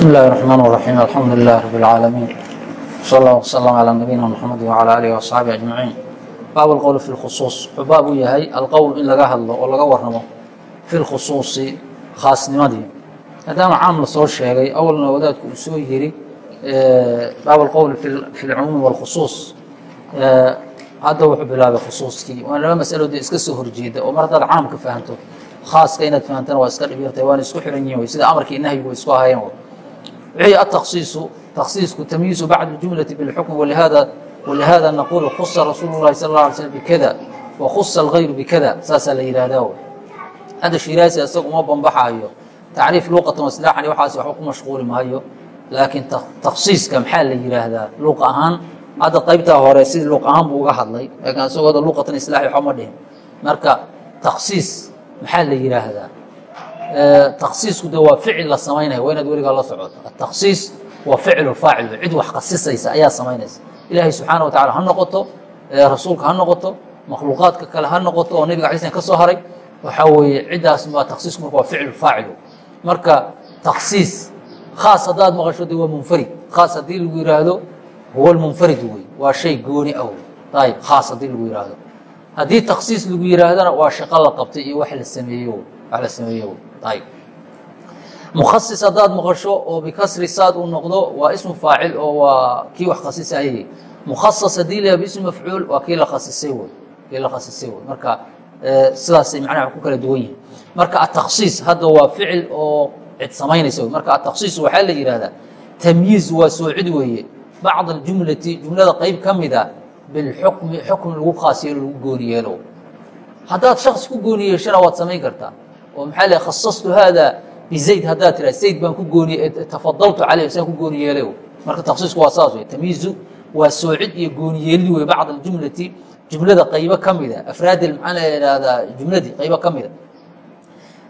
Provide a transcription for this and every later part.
بسم الله الرحمن الرحيم الحمد لله رب العالمين صلى الله وسلم على نبينا محمد وعلى آله وأصحaaبه أجمعين bab الqول في الkخصuuص wuxuu baab u yahay alqowl in laga hadlo oo laga waramo fi اlkhusuuصi khaasnimadii maadaama caam lasoo sheegay awalna wadaadku uu soo yiri baab اlqowl fi اlcumuumi wاlkhusuuص hadda wuxuu bilaabay khusuuskii waa laba masalo dee iska soo horjeeda oo mar haddaad caam ka fahanto khaaska inaad fahamtana waa iska dhib yartay waana isku xiran yihin sida amarkii nahyigu way isku ahayeen tamyiizu bacd jumlati bilxukm walihada walihada naqulu khusa rasuulu llahi sal alla alay slm bikada wa khusa algayru bikada saasaa la yidhaahdaa hadda shiraasi isaga uma bambaxaayo tacriif luqatan wasilaaxan waxaas waxba ku mashquuli maayo laakiin taksiiska maxaa la yidhaahdaa luq ahaan hadda qaybtaa hore sidii luq ahaan buu uga hadlay laakiin isagoo hadda luqatan islaaxi waxba ma dhihin marka taksiis maxaa la yidhaahdaa taksiisku de waa ficil la samaynaya waa inaad weligaa la socoto ataksiis waa ficlu faacil cid wax khasisaysa ayaa samaynaysa. Ilaahay subxaana wa tacala ha noqoto rasuulka ha noqoto makhluuqaadka kale ha noqoto oo nebiga alay slam ka soo haray. Waxaa weeye ciddaas waa taksiisku marka waa ficlu faacil. Marka taksiis khaas haddaad maqasho de waa munfarid. Khaas haddii lagu yihaahdo huwa lmunfarid wey waa shay gooni ah ayib khaas haddii lagu yihaahdo haddii taksiis lagu yihaahdana waa shaqo la qabtay iyo wax la sameeyo wax la sameeyo ayb mukhasis haddaad maqasho oo bikasri saad uu noqdo waa ismu faacil oo waa kii wax khasisayay mukhasas haddii la bismu mafcuul waa kii la khasisay wey kii la khasisay wey marka sidaasay macnaha ku kala duwan yihiin. Marka ataksiis hadda waa ficil oo cid samaynaysa marka ataksiis waxaa la yihahdaa tamyiiz waa soocid weeye. Bacd aljumlati jumlada qeyb ka mida bilxukmi xukm lagu khaas yeelo lagu gooni yeelo haddaad shaks ku gooni yeeshana waad samayn kartaa oo maxaa le khasastu haada bizayd haddaad tira zayd baan ku gooni tafadaltu caleyh saan ku gooni yeelay marka taksiisku waa saas wey tamyiizu waa soocid iyo gooni yeelid wey bacd aljumlati jumlada qaybo ka mida afraad maxaa la ihahdaa jumladii qaybo ka mida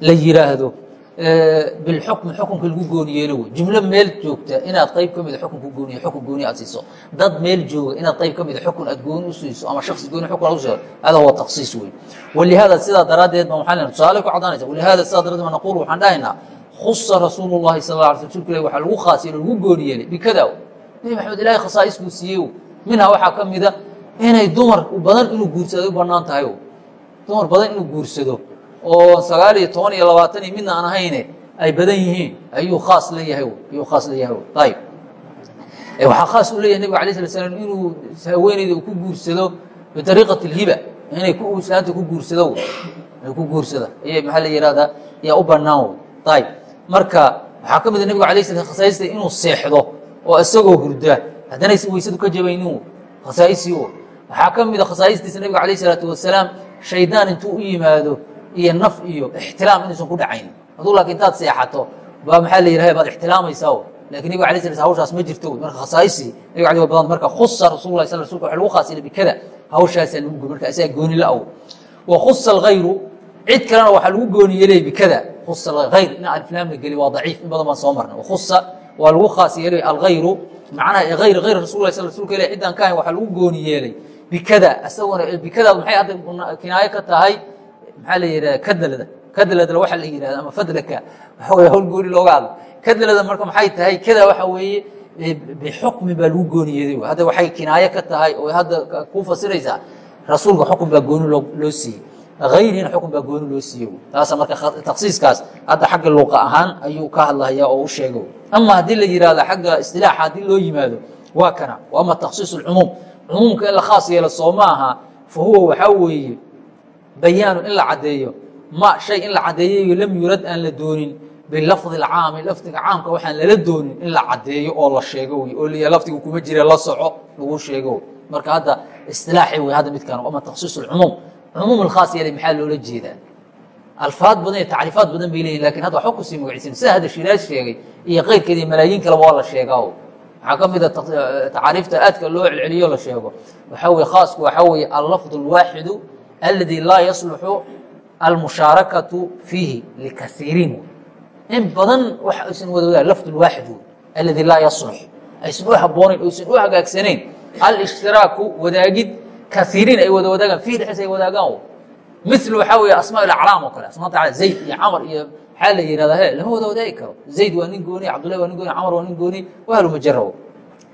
la yiraahdo bilxukmi xukunka lagu gooni yeelo wey. Jumlo meel joogta inaad qayb ka mida xukun ku gooniy xukun gooni aad siiso. Dad meel jooga inaad qayb ka mida xukun aad gooni u siiso ama shaksi gooni xukun aad u siiso hada huwa taksiis wey. Walihaada sidaa daraaddeed ba maxaa tusaale ku caddaanaysa walihaada sidaa daradeed ma naquul waxaan dhahaynaa khusa rasuulu llahi sal sl rsulka ilahi waxaa lagu khaas yeelo lagu gooni yeelay bikada nebi maxamed ilahay khasaa'is buu siiyey minhaa waxaa ka mida inay dumar badan inuu guursado u bannaan tahay dumar badan inuu guursado oo sagaal iyo toban iyo labaatan iyo midna aan ahayne ay badan yihiin. Ayuu khaas leeyahay ayuu khaas leeyahay. Ayib waxaa khaas u leeyahay nebiga alay slat slam inuu haweeneyda ku guursado biariiqati اlhiba inay islaanta ku guursado inay ku guursada. Ay maxaa la yihahdaa yaa u banaan ayib marka waxaa ka mida nebiga alay slam khasaa'ista inuu seexdo oo isagoo hurda. Haddana weysadu ka jabaynin khasaaisii waxaa ka mida khasaa'istiisa nebiga alayh isalaatu wasalaam shaydaan intuu u yimaado iyo naf iyo ixtilaam inuusan ku dhacayn. Aduu laakiin intaad seexato baa maxaa la yidhaha baad ixtilaamaysaa laakiin nebiga alay sla hawshaas ma jirto. Marka khasaaisii nebiga alay badan. Marka khusa rasul lah sl rasulka waxa lagu khaasila bikada hawshaasaa lagu marka isaga gooni la-aw wa khusa alghayru cid kalena waxaa lagu gooni yeelaya bikada khusa alghayr in aliflaam la geli waa daciif in badan baan soo marnay. Wakhusa waa lagu khaas yeelay alghayru macnaha ayr ayr rasul lah sl rasulka ilah ciddaan ka ahayn waxaa lagu gooni yeelay. Bikada isaguna bikada maxay hadda kinaayo ka tahay maxaa la yidhahda kadalada kadalada waxa la yihahda ama fadlaka waxa wey hawl gooni looga hadlo. Kadalada marka maxay tahay? Kada waxa weeye bixukmi baa lagu gooni yeeday hadda waxay kinaayo ka tahay oo hadda ku fasiraysaa rasuulka xukun baa gooni loo siiyey. Hayrina xukun baa gooni loo siiye taasa marka taksiiskaas hadda xagga luuqa ahaan ayuu ka hadlahaya oo u sheego ama haddii la yihahdo xagga istilaaxa haddii loo yimaado waa kana. Ama taksiis اcumuum cumuumka in la khaas yeelo soo ma aha fa huwa waxaa weeye bayaanu in la caddeeyo ma shay in la caddeeyayo lam yurad aan la doonin bilafdi اcaami lafdiga caamka waxaan lala doonin in la caddeeyo oo la sheego wy oo l lafdiga kuma jira la soco lagu sheego marka hadda istilaaxi wey hadda midkan ama taksiis اcumuum cumuum alkhaas yeelay maxaa loola jeedaa alfaad badan iyo tacriifaad badan bay leyihin lakin hadda waxba kusii magacisiin sida hadda shiraas sheegay iyo keyrkeed iyo malaayiin kaleba waa la sheegaa waxaa ka mida tacaariifta aadka loo celceliyo la sheego waxaa weye khaasku waxaa weeye allafظ اlwaaxidu aladi laa yasluxu almushaarakatu fiihi likaiiriin in badan wax aysan wada lafd waaxid aladi laa yaslux aysan u haboonayn oysan u hagaagsanayn alishtiraaku wadaagid kaiiriin ay wada wadaagaan fiih dhexdiis wadaagaan mil waxaa wey asmaa aclaam oo kale asmaa taala zayd iyo camar iyo maxaa la yihahdaa lama wada wadaagi karo zayd waa nin gooni cabdullahi waa nin gooni camar waa nin gooni wahlu majaraw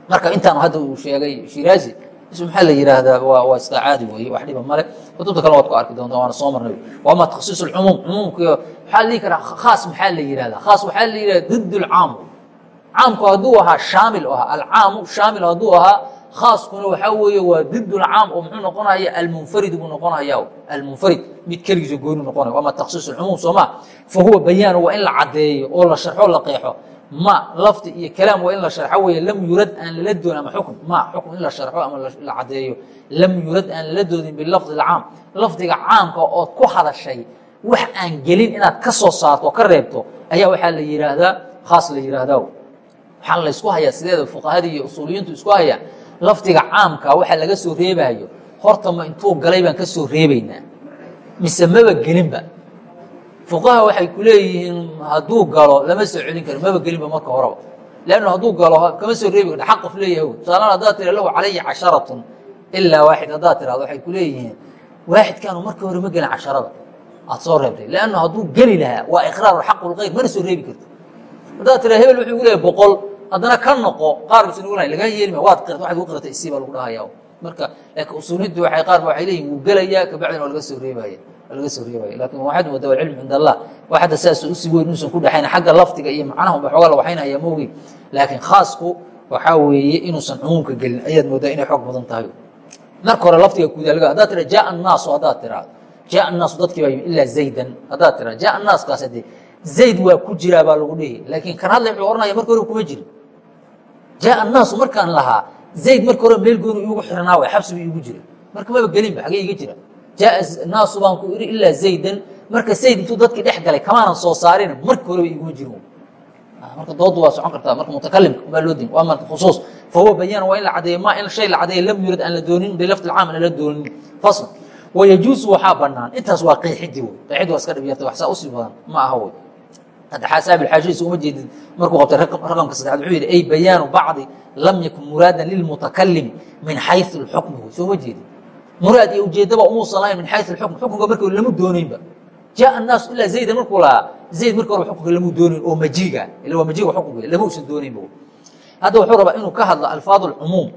marka intaan hadda uu sheegay shiraazi maxaa la yihaahdaa waa iska caadi wey wax dhiba male kutubta kale waad ku arki doontaa waana soo marnay. Waama takhsiis cumuum cumuumka maxaa la dhihi karaa? Khaas maxaa la yihahdaa khaas waxaa la yihahda didd lcaamu caamku hadduu ahaa shaamil ahaa alcaamu shaamil hadduu ahaa khaaskuna waxaa weeye waa didd lcaam oo muxuu noqonaya almunfarid buu noqonaya almunfarid mid keligiisa gooni noqonaya. Waama takhsiis cumuum soo ma? Fa huwa bayaanu waa in la cadeeyo oo la sharxo la qeexo ma lafdi iyo kalaam waa in la sharxo weeye lam yurad aan lala doon ama xukm ma xukm in la sharxo ama la cadeeyo lam yurad aan lala doodin bilafdi اcaam lafdiga caamka ood ku hadashay wax aan gelin inaad ka soo saarto ka reebto ayaa waxaa la yihaahdaa khaas la yihaahdaa waxaa laysku hayaa sideeda fuqahadii iyo usuuliyiintu isku hayaa lafdiga caamka waxa laga soo reebaayo horta ma intuu galay baan ka soo reebaynaa. Mise maba gelinba fuqaha waxay ku hadduu galo lama soo celin karo maba gelinba marka horeba. Lannu hadduu galo kama soo reebi karta xaq leeyahay. Tusaalaan haddaad tira lahu calaya casharatun ilaa waaxid haddaad tirahdo waxay ku waaxidkaanu marka hore ma gelin casharada. Aad soo reebtay. Lannu hadduu geli lahaa waa iqraaru xaq lkayr mana soo reebi karti haddaad tira hebel wuxuu gu boqol haddana ka noqo qaarkiisa nugu lahay lagaa yeelima waad qirta waxaad ugu qirtay isii baa lagu dhahaya marka laakiin usuuliyaddu waxay qaar waxay leeyihiin wuu gelayaa kabacdina waa laga soo reebaya laga soo reebay. Lakin waxaad moodaa alcilm cind allah. Wax hadda saas u sii weyn uusan ku dhexayn xagga lafdiga iyo macnaha unba xoogaa la waxaynaya moogin laakiin khaasku waxaa weeye inuusan cumuumka gelin ayaad moodaa inay xoog badan tahay. Marka hore lafdiga kudaaliga haddaad tira jaa annaasu haddaad tiraado jaa annaasu dadkii baa yimi ilaa zaydan. Haddaad tira jaa annaaskaas hadee zayd waa ku jiraa baa lagu dhihi. Laakiin kan hadlay wuxuu ohanaya marka hore kuma jirin. Jaa annaasu markaan lahaa zayd marka hore meel gooni iigu xiranaa way xabsi bu iigu jira marka maba gelinba xagee iga jira jaa naasu baan ku iri ilaa zaydan. Marka zayd intuu dadkii dhex galay kamaanan soo saarin marka horeba iguma jirin marka doodu waa socon kartaa marka mutakalimka baa loo din waa marka khusuus. Fahuwa bayaan waa in la cadeeyo ma in shay la cadeeyo lam yurad aan la doonin bilafdi caam aan la doonin. Fasl wayajuusu waxaa banaan intaas waa qeexidii wey. Qeexid waa iska dhib yartay wax saa u sii badan ma aha wey. Hadda xasaabi xaashadiisa uma jeedid markuu qabtay raqamka saddexaad wuxuu yidhi ay bayaanu bacdi lam yakun muraadan lilmutakalim min xayu اlxukmi wey soo ma jeedid muraad iyo ujeedaba umuusan lahayn min xayu xukm xukunka marka hore lama doonaynba jaa annaasu ilaa zayda markuu lahaa zayd marka hore xukunka lamu doonayn oo majiiga ila waa majiiga xukunka lama usan doonaynba. Hadda wuxuu rabaa inuu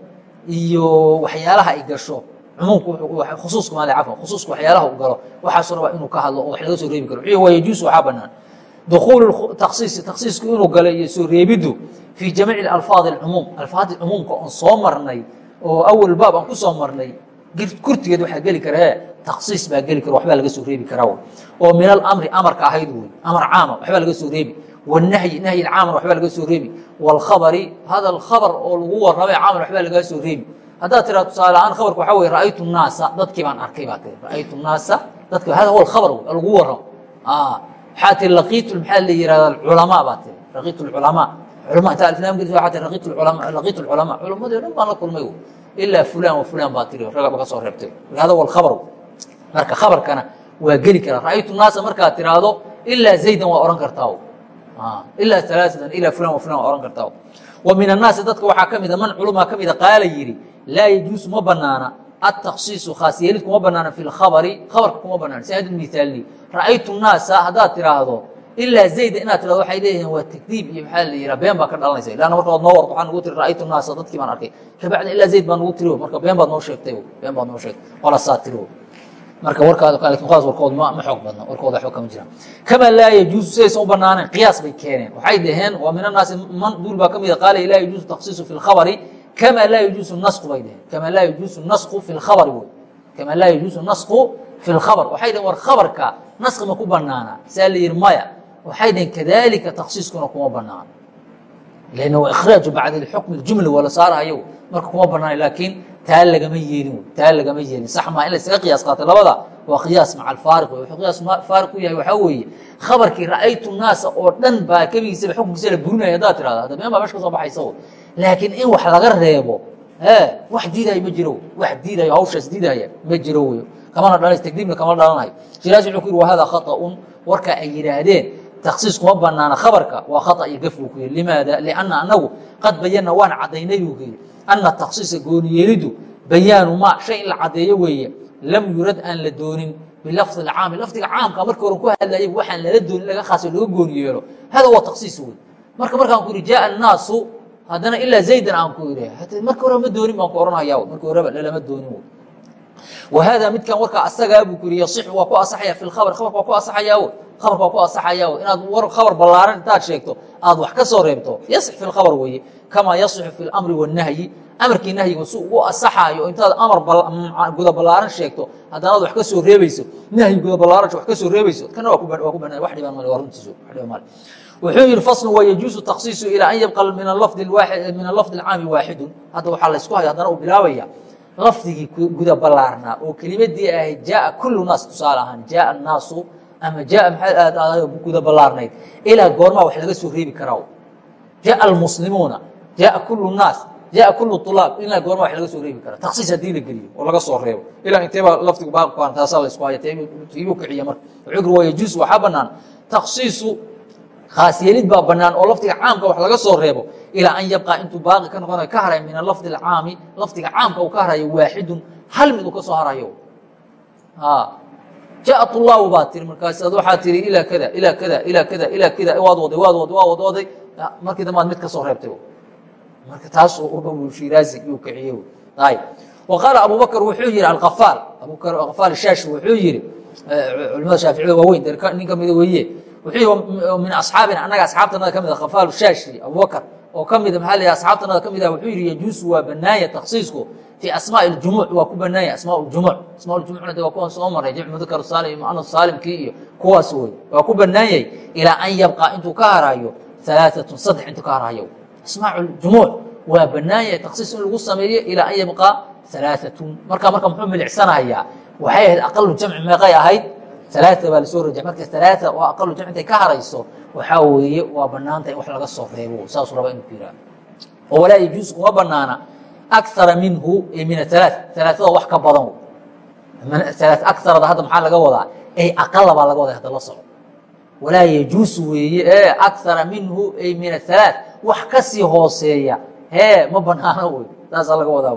iyo waxyaalaha ay gasho. Cumuumku khusuuska maale cafwan khusuuska waxyaalaha u galo waxaasuu rabaa inuu ka hadlo wax laga soo reebi karo. Wuxuu waa yajuusu waxaa bannaan. Dukuulu taksiisi taksiisku inuu galay iyo soo reebiddu fii jamiici alfaadi alcumuum alfaadi cumuumka oon soo marnay oo awal baab aan ku soo marnay kurtigeed waxaa geli kara he taksiis baa geli kara waxbaa laga soo reebi karaa oo. Min alamri amarka ahayd wey amar caama waxbaa laga soo reebi. Wnahyi nahyi caamar waxbaa laga soo reebi. Wاlkhabari hada khabar oo lagu warramay caamar waxbaa lagaa soo reebi. Haddaad tiraa tusaale ahaan khabarka waxaa weye ra'aytu naasa dadkii baan arkay baa tii ra'aytu naasa dadki hada huwa khabar wey lagu warramo waxaa tii laqiitu maxaa la yihahda culamaa baa tiri. Laqiitu culamaa. Culama inta alflaam gelis waxaa tii laqiitu culamaa laqiitu culamaa. Culamadii o dhan baan la kulmay ilaa fulan wa fulan baa tiri ragaba ka soo reebtay hada huwa alkhabar marka khabarkana waa geli karaa ra'aytu naasa markaad tiraahdo ilaa zaydan waa ohan kartaa ilaa alaaan ilaa fulan wa waa ohan kartaa wa min annaasi dadka waxaa ka mida man culumaa ka mida qaala yidhi laa yajuusu ma banaana atakhsiisu khaas yeelid kuma banaana fi lkhabari khabarka kuma banaana si hadda mithaalni ra'aytu naasa haddaad tiraahdo ilaa zayda inaad tirahdo waxay leeyihiin waa takdiib iyo maxaa la yihaa been baa ka dhalanaysa ilaana marka waad noo warto waxaa nugu tiri ra'aytu naasa dadkii baan arkay kabacdi ilaa zayd baa nugu tiri marka been baad noo sheegtay been baad noo sheegtay qolasaa tiri marka warkaada laakiin qolaas warkood ma ma xoog badna warkooda waxba kama jiraan kamaa laa yajuusu sidaysan u banaaneen qiyaas bay keeneen waxay dhaheen waa min annaasi man duul baa ka mida qaala laa yajuusu takhsiisu fi lkhabari kamaa laa yajuusu nasqu bay dhaheen kamaa laa yajuusu nasqu fi lkhabari wey kamaa laa yajuusu nasqu fi lkhabar waxay dhaheen war khabarka nasqi ma ku banaana saa la yihi maya waxay dhaheen kadalika takhsiiskuna kuma banaano lanna waa ikhraaju bacd xukmi jumla wala saarahayo marka kuma banaana laakiin taa lagama yeelin taa lagama yeelin sax maa in laysaga qiyaas qaatay labada waa qiyaas maca alfaariq wuxuu qiyaas faariq ku yahay waxaa weeye khabarkii ra'aytu naasa oo dhan baa kebigiisaba xukunkiisa la burinaya haddaad tirahda hadda been baa mesh ka soo baxaysa laakiin in wax laga reebo wax diidaayo ma jiro wax diidayo hawshaas diidaya ma jiro wey kamana dhalas tagdiibna kama dhalanayo shiraasi wuxuu ku yiri wahada khaطa'un warka ay yidhaahdeen taksiis kuma banaana khabarka? Waa khaa iyo gaf buu ku yii limaada? Lianna annagu qad bayanna waan caddaynay buu ku yidhi. Anna taksiisa gooniyeelidu bayaanu maa shay in la caddeeyo weeye lam yurad aan la doonin. Bilafdi اcaami lafdiga caamka markii horan ku hadlayay waxaan lala doonin laga khaasay looga gooniyeelo hada waa taksiis wey marka markaan ku yidhi jaaa annaasu haddana ilaa zaydan aan ku idhi marka hore ma doonin baan ku ohanaya marka horeba lalama doonin wey wahaadaa midkan warkaa asagaabuu ku yiri yaix waa ku asaxaya fi khabar kabarka waa ku asaxayaaw kabarka waa ku asaxayaaw inaad war khabar ballaaran intaad sheegto aad wax ka soo reebto yasix fi lkhabar weeye kamaa yasixu fi lamri wanahyi amarkii nahyiga si ugu asaxaayo intaad amar guda ballaaran sheegto haddanaad wax ka soo reebayso nahyi guda ballaaran wax ka soo reebayso kana waa ku banaan wax dhibaan male waa runtiisu wax dhibaan male wuxuu yihi faslu wayajuusu takhsiisu ilaa an yabqa min alafdi caami waaxidun hadda waxaa laysku haya haddana uu bilaabaya lafdigii guda ballaarnaa oo kelimadii ahayd jaaa kulu naas tusaale ahaan jaaa naasu ama jaaa maxaa guda ballaarnayd. Ilaa goormaa wax laga soo reebi karaa jaaa almuslimuuna jaaa kulu naas jaaa kulu ulaab ilaa goormaa wax laga soo reebi karaa taksiis haddii la geliyo oo laga soo reebo. Ilaa inteebaa lafdigu baaqi ku taasaa laysku haya tiibuu kiciya marka. Cukri waa yajuus waxaa bannaan. Taksiisu khaas baa banaan oo lafdiga caamka wax laga soo reebo. Ilaa an yabqaa intuu baaqi ka noqonayo ka harayo min alafdi alcaami lafdiga caamka uu ka harayo waaxidun hal mid uu ka soo harayo. Jaat ullahu baa tiri markaasaad waxaa tiri ilaa kada ilaa kada ilaa kada ilaa kada. Waad waday waad waday waa wad waday markii dambaad mid ka soo reebtay marka taas shiraazi yuu kiciye ayb wa abubakr wuxuu yihi alkafaal abubakr alkafaal shaashi wuxuu yihi eh, culimada shaaficida waaweyn ninka mida weeye min asxaabina annaga asxaabtanada ka mid a kafaal shaashi abubakr oo ka mida maaa la asxaabtanada ka mid ah wuxuu yihi yajuusu waa banaaya taksiisku fii asmaa اjumuc waa ku banaaya asmaa jumuc asmaa jumucna de waa kuwan soo maray jamc mudakar saalim iyo muanas saalimkii iyo kuwaas wey waa ku banaanyay ilaa an yabqa intuu ka harayo alaaatun saddex intuu ka harayo asmaa jumuuc waa banaanyay taksiis in lagu sameeyo ilaa an yabqa alaaatun marka marka muxuu milicsanayaa waxay ahayd aqalu jamci meeqay ahayd alaa baa la soo raja marka alaa oo aqalu jamci intay ka harayso waxaa weeye waa banaanta in wax laga soo reebo. Saasuu raba inuu ku yihah oo walaa yajuus kuma banaana akara minhu min aala alaaada wax ka badan akarada hadda maxaa laga wadaa? Ay aqala baa laga waday hadda la soco walaa yajuusu weeye akara minhu ay min ahalaa wax ka sii hooseeya hee ma banaano wey saasaa laga wadaa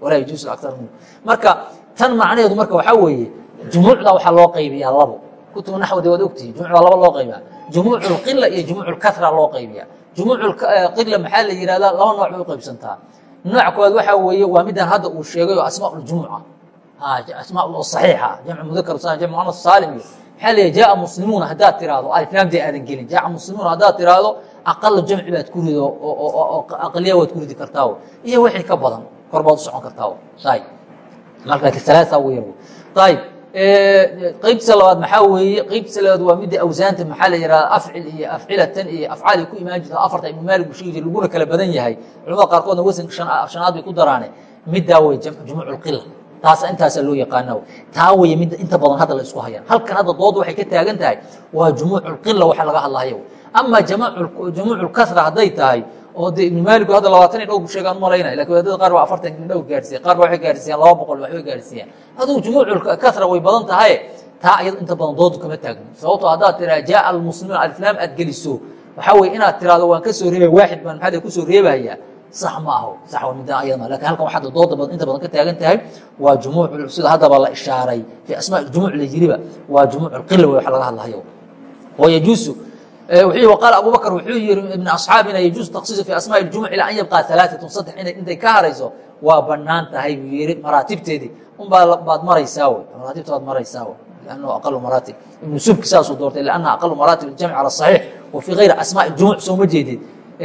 walaa yajuusu akara minhu. Marka tan macnaheedu marka waxaa weeye jumuucda waxaa loo qaybiyaa labo. Kutubu naxwida waad ogtihi jumuucda laba loo qaybaa jumuuculqila iyo jumuuculkara loo qaybiyaa. Jumuuculqila eh, maxaa la yihahdaa laba nooc bay u qaybsantaa. Nooc koowaad waxaa weeye waa midaan hadda uu sheegay oo asmaaljumuuca asmaa oo saxiixa jamc mudakar sa jamc muanas saalim iyo maxaa la jaa muslimuuna haddaad tiraahdo. Aliflaamtay aadan gelin. Jaa muslimuuna haddaad tiraahdo aqala jamci baad ku rido oo aqaliya waad ku ridi kartaa iyo wixii ka badan kor baad u socon kartaa ayb marka talaataa weyan ayb qaybtiisa labaad maxaa weeye? Qaybtiisa labaad waa midda awsaanta maxaa la yihahda afcil iyo afcilatan iyo afcaal ku imaan jirta. Afarta ibnu maalik buu sheegi jir laguna kala badan yahay. Culamada qaarkoodna wasanka shanaad bay ku daraane. Middaa wey jumuuc lqila taas intaasaa loo yaqaana taa weye midda inta badan hadda la hayaan halkan hadda dooda waxay ka taagan tahay waa jumuuc lqila waxa laga hadlahayo ama jumuuc lkasra hadday tahay oo de ibnu maaliku hadda labaatan iyo dhowr bu sheegaan malaynay laakiin wadaadada qaar baa afartan ibnu dhowr gaarsiiya qaar ba waxay gaarsiiyaan laba boqol waxbay gaarsiiyaan aduu jumuuc kasra way badan tahay taa iyado inta badan doodu kama taagno. Sababtoo haddaad tiraa jaa almuslimuun aliflaam aad geliso. Waxaa weye inaad tiraahdo waan ka soo reebaya waaxid baan maxaa ku soo reebayaa. Sax ma aho sax waa midda ayadma laakiin halkan waxaa dooda badan inta badan ka taagan tahay waa jumuuc sida haddaba la ishaaray fi asmaa jumuuc la yiriba waa jumuuc alqila wey waxa laga hadlahayo. Wayajuusu qaal abu bakr wuxuu yihi ibn asxaabina yajuusu taksiisu fi asmaa jumuc ilaa an yabqa alaaatun saddex intay ka harayso waa bannaan tahay buu yihi maraatibteedii. Unbaa baad maraysaa wy maraatibta baad maraysaa wy lannahu aqalu maraatib. Ibnu subki saasuu doortay liannaha aqalu maraatib jamc cala saxiix wa fii gayri asmaa jumuc sooma jeedid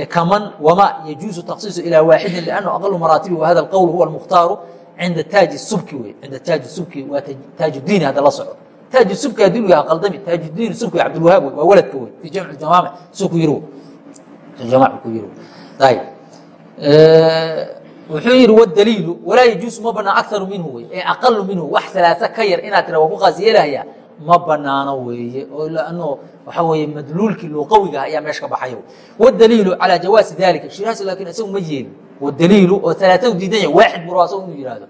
kaman wama yajuusu taksiisu ilaa waaxidin liannahu aqalu maraatibi wa hada alqowl huwa almukhtaaru cinda taaji subki wey cinda taaji subki waa taajuddiini hadda la soco taaj subki haddii yaha qaldami taajuddiin subki cabdilwahaab waa waladka wey fi jamc jamaamic su ku yiri jamac ku yiri ayb wuxuu yihi wdaliilu walaa yajuusu ma banaan akaru minhu wey ee aqalu minhu wax alaaa ka yar inaad tira waa ku qaas yeelahaya ma banaano weeye oo lanno waxaa weeye madluulkii luqawiga ayaa meesha ka baxaya wdaliilu calaa jawaasi dalika shiraasi laakin isagu ma yeelin wdaliilu oo alaatadu diidan yahay waaxid buro asagu inuu yihahdo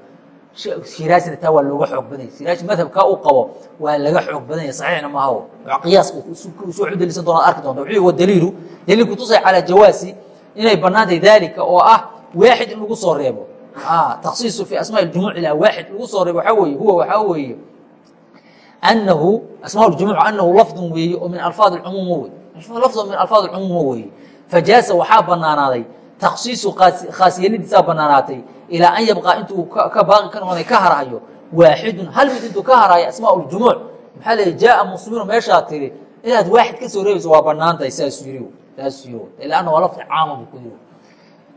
shiraasina taa waa looga xoog badanya shiraashi madhabkaa u qabo waa laga xoog badanya saxiixna maaha qiyaas soo dalisan doona arki doonta wuxuu wadaliilu daliilku tusay calaa jawaasi inay banaantahay dalika oo ah waaxid in lagu soo reebo. Taksiisu fi asmaa jumuuc ilaa waaxid lagu soo reebo. Waxaa weeye huwa waxaa weeye. Anahu asmaa jumuuc anahu lafdun weeye oo min alfaad cumuum wey lafdun min alfaad cumuuma weeye fajaasa waxaa banaanaaday takhsiisu khaasiyelidiisaa banaanaatay ilaa an yabqaa intuu ka baaqi ka noqonay ka harhayo waaxidun hal mid intuu ka harhayo asmaa jumuuc maxaa leeya jaaa muslimiinu meeshaa tiri inaad waaxid ka soo reebayso waa banaantahay saas yiri saas yiri ilaana waa lafdi caama buu ku yiri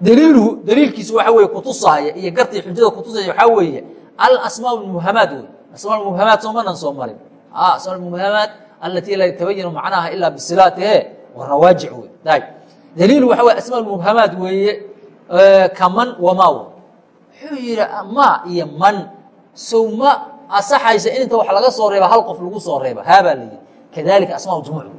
daliiluhu daliilkiisu waxa weeye kutusahaya iyo gartii xujada kutusaya waxaa weeye alasmaa mubhamaat wey asmaa mubhamaat soomanan soo marin asmaa mubhamaat alatii laa yatabayanu macnaha ilaa bisilaatihe waa rawaajic wey daliilu waxa weye asmaa mubhamaat weeye kaman wamaa wey wuxuu yidhi ma iyo man. Sow ma asaxaysa in inta wax laga soo reeba hal qof lagu soo reeba. Haabaa la yidhi. Kadalika asmaa jumuuc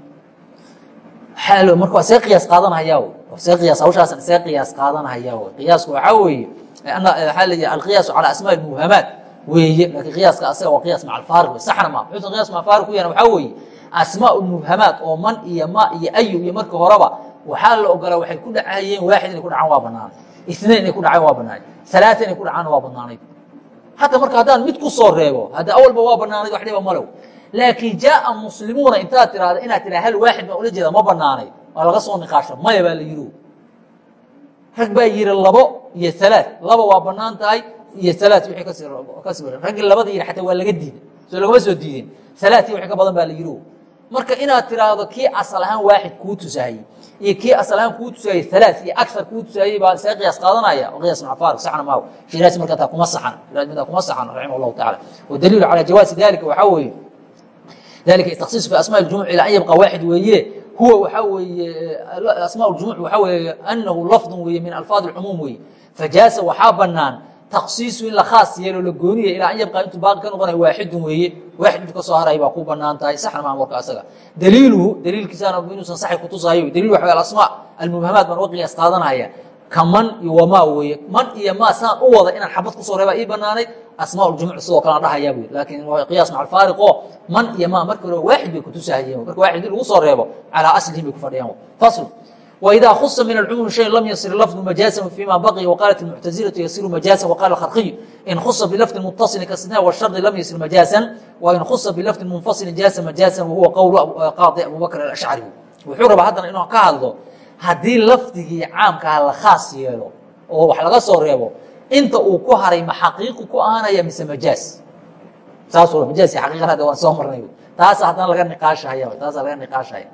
marka waa see qiyaas qaadanahaya wey see qiyaas hawshaasan see qiyaas qaadanahaya wey qiyaasku waxaa weeye waxaa leeyahay alqiyaasu calaa asmaa mubhamaat weeye. Laakiin qiyaaska asaga waa qiyaas maca alfaariq wey saxna ma muxuusan qiyas maca alfaariq ku yahan waxaa weeye asmaa mubhamaat oo man iyo ma iyo ayu iyo marka horeba waxaa la ogolaa waxay ku dhacayeen waaxid inay ku dhacaan waa banaanay inain inay ku dhacaan waa banaanay alaaa inay ku dhacaan waa banaanayd. Hadda marka haddaan mid ku soo reebo hadda awalba waa banaanayd wax dhiba malow laakiin jaaa muslimuuna intaad tirahda inaad tiraa hal waaxid baa ula jeeda ma banaanayd. Waa laga soo niqaasho maya baa la yidhi. Rag baa yidhi labo iyo alaa laba waa bannaan tahay iyo alaa wii kasi raggii labada yidhi xataa waa laga diiday soo lagama soo diideen alaatii wixii ka badan baa la yidhi. Marka inaad tiraahdo kii asal ahaan waaxid kuu tusahayey iyo kii asal ahaan kuu tusahayey alaa iyo agar kuu tusahayey baa see qiyaas qaadanaya. Qiyaas macafaariq saxna maaho shiraasi marka taa kuma saxan shiraasi midaa kuma saxan raximah allahu tacala wadaliilu calaa jawaasi dalika waxaa weeye dalika taksiisu fi asmaa jumuc ilaa an yabqa waaxid weeye. Huwa waxaa weeye asmaa jumuc waxaa weeye anahu lafdun weeye min alfaad cumuum weeye. Fajaasa waxaa banaan taksiisu in la khaas yeelo la gooniya ilaa an yabqa intuu baaqi ka noqonaya waaxidun weeye waaxid intu ka soo haray baa ku bannaan tahay saxna maa warka asaga daliiluhu daliilkiisaana inuusan saxi kutusahayo daliil waxa alasmaa almubhamaat baan uga qiyaas qaadanaya ka man iyo wamaa weeye man iyo maa saan u wada inaan xabad ku soo reebaa ii banaanayd asmaa jumuc sidoo kalena dhahayaa bu laakiin qiyaas maca alfaariq oo man iyo maa markii hore waaxid bay kutusahayeen marka waaxid haddii lagu soo reebo calaa aslihim bay ku fadhiyaan fasl وإdا خص miن الcموم شhayء lm yصر لفظ مجاaزا فيma bقي وqالت المعتزلة يصير مجاaزا وqال الخرقي إن خص بلفظ متصل كاsناء والشhرط lm yصر مجاaزا وإن خص بلفظ منفصل جاaز مجاaزا وهuوa qول قاضي أبوبكر الأشعري wuxuu rabaa haddana inuu ka hadlo haddii lafdigii caamkaha la khaas yeelo oo wax laga soo reebo inta uu ku haray ma xaqiiqu ku ahaanaya mise majaaz saasoo majaaz xaqiiqan hadda waan soo marnay taasa haddana laga niqaashahaya taasa laga niqaashahaya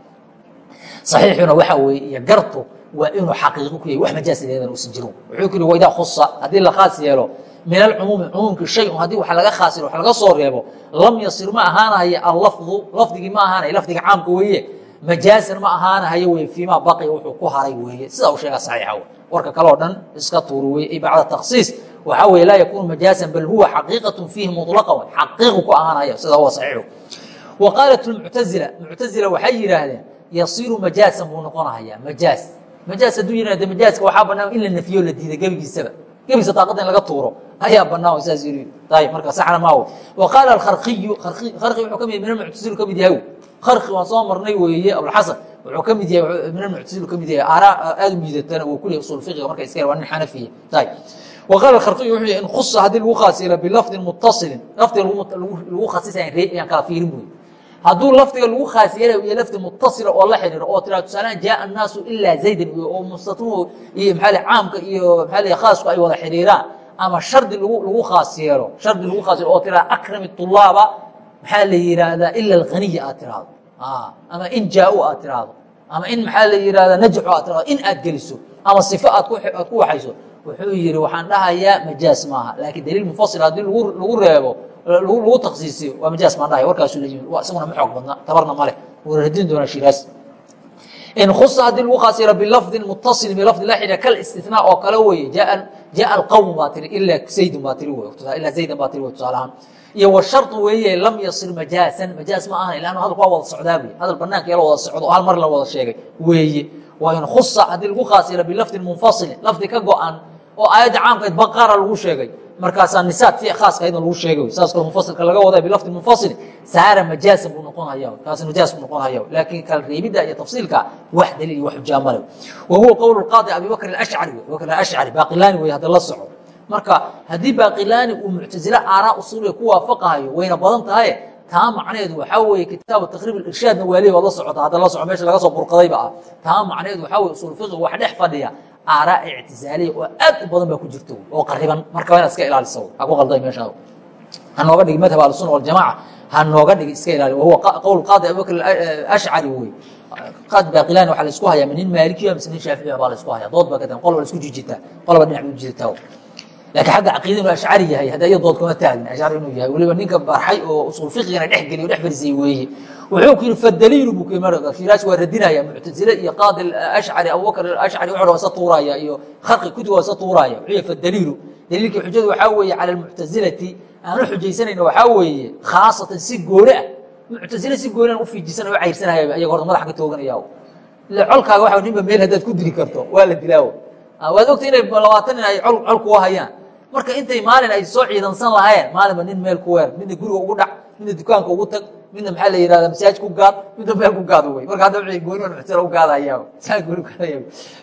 صaxiixuna waxa weeye gartu waa inuu xaqiiqo ku yahy wax majaasadeedan uusan jirin wuxuu ku yihi waidaa khusa haddii la khaas yeelo min alcumuumi cumuumki shay un haddii wax laga khaas yeelo wax laga soo reebo lam yasir ma ahaanahayo allafdu lafdigii ma ahaanayo lafdiga caamka weeye majaasan ma ahaanahayo wey fiimaa baqiya wuxuu ku haray weeye. Sidaa uu sheegaa saxiixa wey warka kale oo dhan iska tuuri weye ay bacda takhsiis. Waxaa weye laa yakunu majaasan bal huwa xaqiiqatu fiihi muطlaqa wey xaqiiqu ku ahaanayo sida huwa saxiixu. Wa qaalat muctazila muctazila waxay yidhaahdeen yasiru majaasan buu noqonahayaa majaas majaas hadduu yihahdo majaaska waxaa banaan in la nefiyo la diida gebigiisaba gebigiisa daaqada in laga tuuro ayaa banaan saas yiri ayib marka saxna maawo wa qaala alkharqiyu kharqi wuxuu ka mid min almuctasilu ka mid yahay kharqi waan soo marnay weeye abulxasan wuxuu ka mid yahay min almuctasilu ka mid yahay aaraa aada u miidatana waa kulli usul fiqiga marka iska waa nin xanafiya ayib وqاaل الkharقي wuxuu in khusa haddii lagu khaas yeelo bilafdi muttaصilin lafdiga lagu khasisaya aan kala fiirin buy hadduu lafdiga lagu khaasiyanayo iyo lafdi mutasila oo la xidhiiro oo tiraa tusaalaan jaaa annaasu ilaa zaydan oo mustatnuhu iyo maxaa caamka iyo maxaa khaasku ay wada xidhiiraan ama shardi lagu khaas yeelo shardi lagu khaas oo tiraa akrami طulaaba maxaa la yidhaahdaa ila alkhaniya aad tiraahdo. Ama in jaa-o aad tiraahdo. Ama in maxaa la yidhahdaa najxo aad tiraahdo. In aad geliso. Ama sifo aad ku waxayso wuxuu yihi waxaan dhahayaa majaas maaha. Laakiin daliil munfasil haddii lagu reebo lagu taksiisiyo waa majaas baan dhahay warkaasu la yimid. Isaguna ma xoog badna tabarna male wuu radin doonaa shiraas in khusa haddii lagu khaas yeelo bilafdin mutasil bilafdi la xidhiira kal istinaa oo kale weye jaa jaa alqawm baa tiri ilaa zaydun baa tiri ilaa zaydan baa tiri wey tusaale ahaan iyo washardu weeye lam yasir majaasan majaas ma ahan ilaanu hadalku waa wada socdaa wey hadal banaanka yala wada socdo hal mar la wada sheegay weeye. Waa in khusa haddii lagu khaas yeelo bilafdin munfasilin lafdi ka go-an oo aayadda caamkayd baqara lagu sheegay. Markaasaa nisaad ti khaaska aydna lagu sheegay. Saas kale mufasilka laga wada bilafdi munfasil saara majaasan buu noqon haya kaasi majaas buu noqon haya laakiin kala reebidda iyo tafsiilka wax daliil iyo wax xujaa male wa huwa qowl qaadi abi bakr ashcari bakr ashcari baaqilaani wey hadda la soco. Marka haddii baaqilaani uu muctazile aaraa usuuliga ku waafaqahayo wayna badan tahay taa macnaheedu waxaa weeye kitaabu takriib irshaadna waalihi waad la socota. Hadda la soco meesha laga soo burqadayba ah. Taa macnaheedu waxaa weye usul fiqi wax dhex fadhiya aaraa ictizaaliya oo aad u badan baa ku jirta oo qariban marka waa inaad iska ilaalisa ha ku qalday meeshaada ha nooga dhigi madhab ahlusuna waljamaca ha nooga dhigi iska ilaali. Wahuwa qowl qaadi abubakr ashcari wey. Qaad baaqilaan waxaa la isku hayaa. Nin maalikiya mise nin shaaficiya baa la isku hayaa. Dood baa ka dan qol waa la isku jijitaa qolaba dhinac buu jijitaa laakiin agga caqiida inuu ashcari yahay hadda iya dood kama taagin. Ashcari inuu yahay. Weliba ninka barxay oo usul fiqigana dhex geliy o dhex farisay weeye wuxuu ku yihi fadaliilu buu ku yimid shiraas waa radinaya muctazile iyo qaadi ashcari abubakr ashcari wuxuu isa tuuraya iyo kharqi kutub waa isa tuuraya wuxuu yihi fadaliilu. Daliilkii xujadu waxaa weeye cala almuctazilati. Aan u xujaysanayna waxaa weeye khaasatan si gooni ah. Muctazile si gooni aan u fiijisanayo o cayrsanaya ayaga horta madaxa ka tooganaya colkaaga waxa ninba meel haddaad ku dili karto waa la dilaawo. Waad ogta inay labaatan nin ay col kuwa hayaan. Marka intay maalin ay soo ciidansan lahayen maalinba nin meel ku weer midna guriga ugu dhac midna dukaanka ugu tag midna maxaa la yihahda masaaj ku gaad midna meel ku gaad wey marka hadda gooni muctazila u gaadaya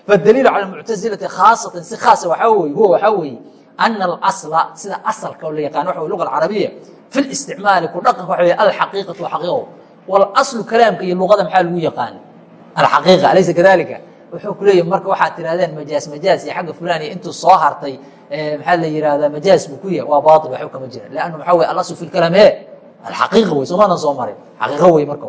fadaliilu cala muctazilati khaasatan si khaasa waxaa weye huwa waxaa weeye ana alasla sida asalka oo la yaqaano waxa wey luga alcarabiya fi listicmaali ku dhaqanka waxa wey alxaqiiqatu xaqiiqo. Walaslu kalaamka iyo luqada maxaa lagu yaqaan alxaqiiqa alaysa kadalika wuxuu ku leeyahy marka waxaad tirahdeen majaas majaas iyo xagga fulan iyo intuu soo hartay maxaa la yihahdaa majaas buu ku yahay waa bail waxba kama jira lannu maxaa wey alasl fi lkalaam he alxaqiiqa wey soomaanan soo marin xaqiiqo wey marka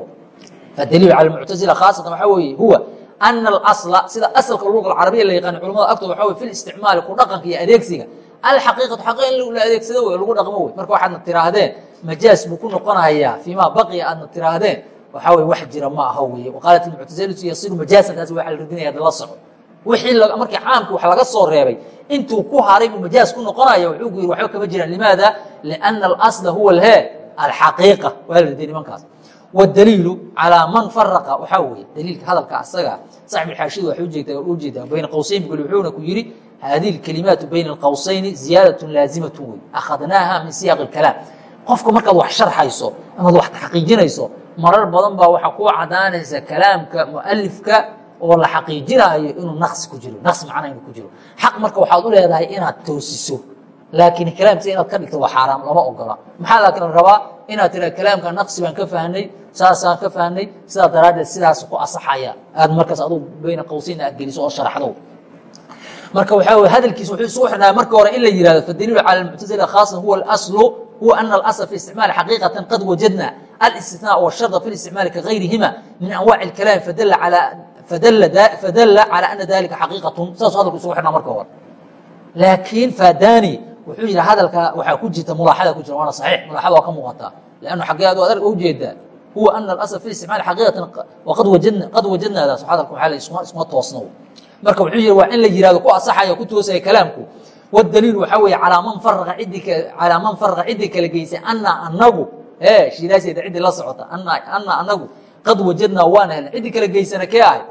fadaliilu cala muctazila khaasatan waxaa weeye huwa ana alasla sida asalka luga alcarabiya la yaqaana culamada agtooda waxa wey fi listicmaali ku dhaqanka iyo adeegsiga alxaqiiqatu xaqiiqa in la adeegsado wey lagu dhaqmo wey marka waxaadna tiraahdeen majaas buu ku noqonayaa fiima baqiya aadna tiraahdeen waxaa wey wax jira ma aha weye waqaalat muctazilatu yasiru majaasan taas waa la radinaya la soco wixii markii caamki wax laga soo reebay intuu ku haray buu majaas ku noqonaya wuxuu ku yiri waxba kama jiraan limaada liana alasla huwa lhe alxaqiiqa waa nimankaas wdaliilu calaa man faraqa waxaa weeye daliilka hadalka asaga saxibulxaashiyada waxay u jeedaa u jeedaa bayna qowsayn buli wuxuuna ku yidhi haadihi lkalimaatu bayna alqowsayni ziyaadatun laazimatun wey akhadnaaha min siyaaqi alkalaam qofka markaad wax sharxayso amaad wax xaqiijinayso marar badan baa waxaa ku cadaanaysa kalaamka mualifka oo la xaqiijinaayo inuu naqsi ku jiro naqsi macna inuu ku jiro xaq marka waxaad u leedahay inaad toosiso laakiin kalaamkiisa inaad ka dhigto waa xaaraam lama ogola. Maxaa laakiin rabaa? Inaad tira kalaamka naqsi baan ka fahnay saasaan ka fahnay sidaa daraaddeed sidaas ku asaxaya aad markaas aduu bayna qawsayna aad geliso oo sharaxdo marka waxaa wey hadalkiisa wuxuu isugu xidhnaa marka hore in la yihahdo fadaliilu cala almuctasila khaasan huwa alaslu huwa ana alasl fi isticmaali xaqiiqatan qad wajadna alistinaa washarda fi listicmaali kagayrihima min anwaaci alkalaami fadala cala fadala cala ana dalika xaqiiqatun. Saasuu hadalku isugu xidhnaa marka hore. Laakiin fadani wuxuu yidhi hadalka waxaa ku jirta mulaaxada ku jira waana saxiix. Mulaaxada waa ka muuqataa lannu xaggee ad adag u jeedaa huwa ana alasl fi isticmaali xaqiiqatan qad wajadnaadaas hadalka waa iskuma toosnow. Marka wuxuu yidhi waa in la yihahdo ku asaxaya ku toosaya kalaamku. Wdaliil waxaa weeye calaa man faraqa ciddi kala geysay anna anagu shidaaseda ciddi la socota anna anagu qad wajadnaa waana helna ciddi kala geysana kee ahay?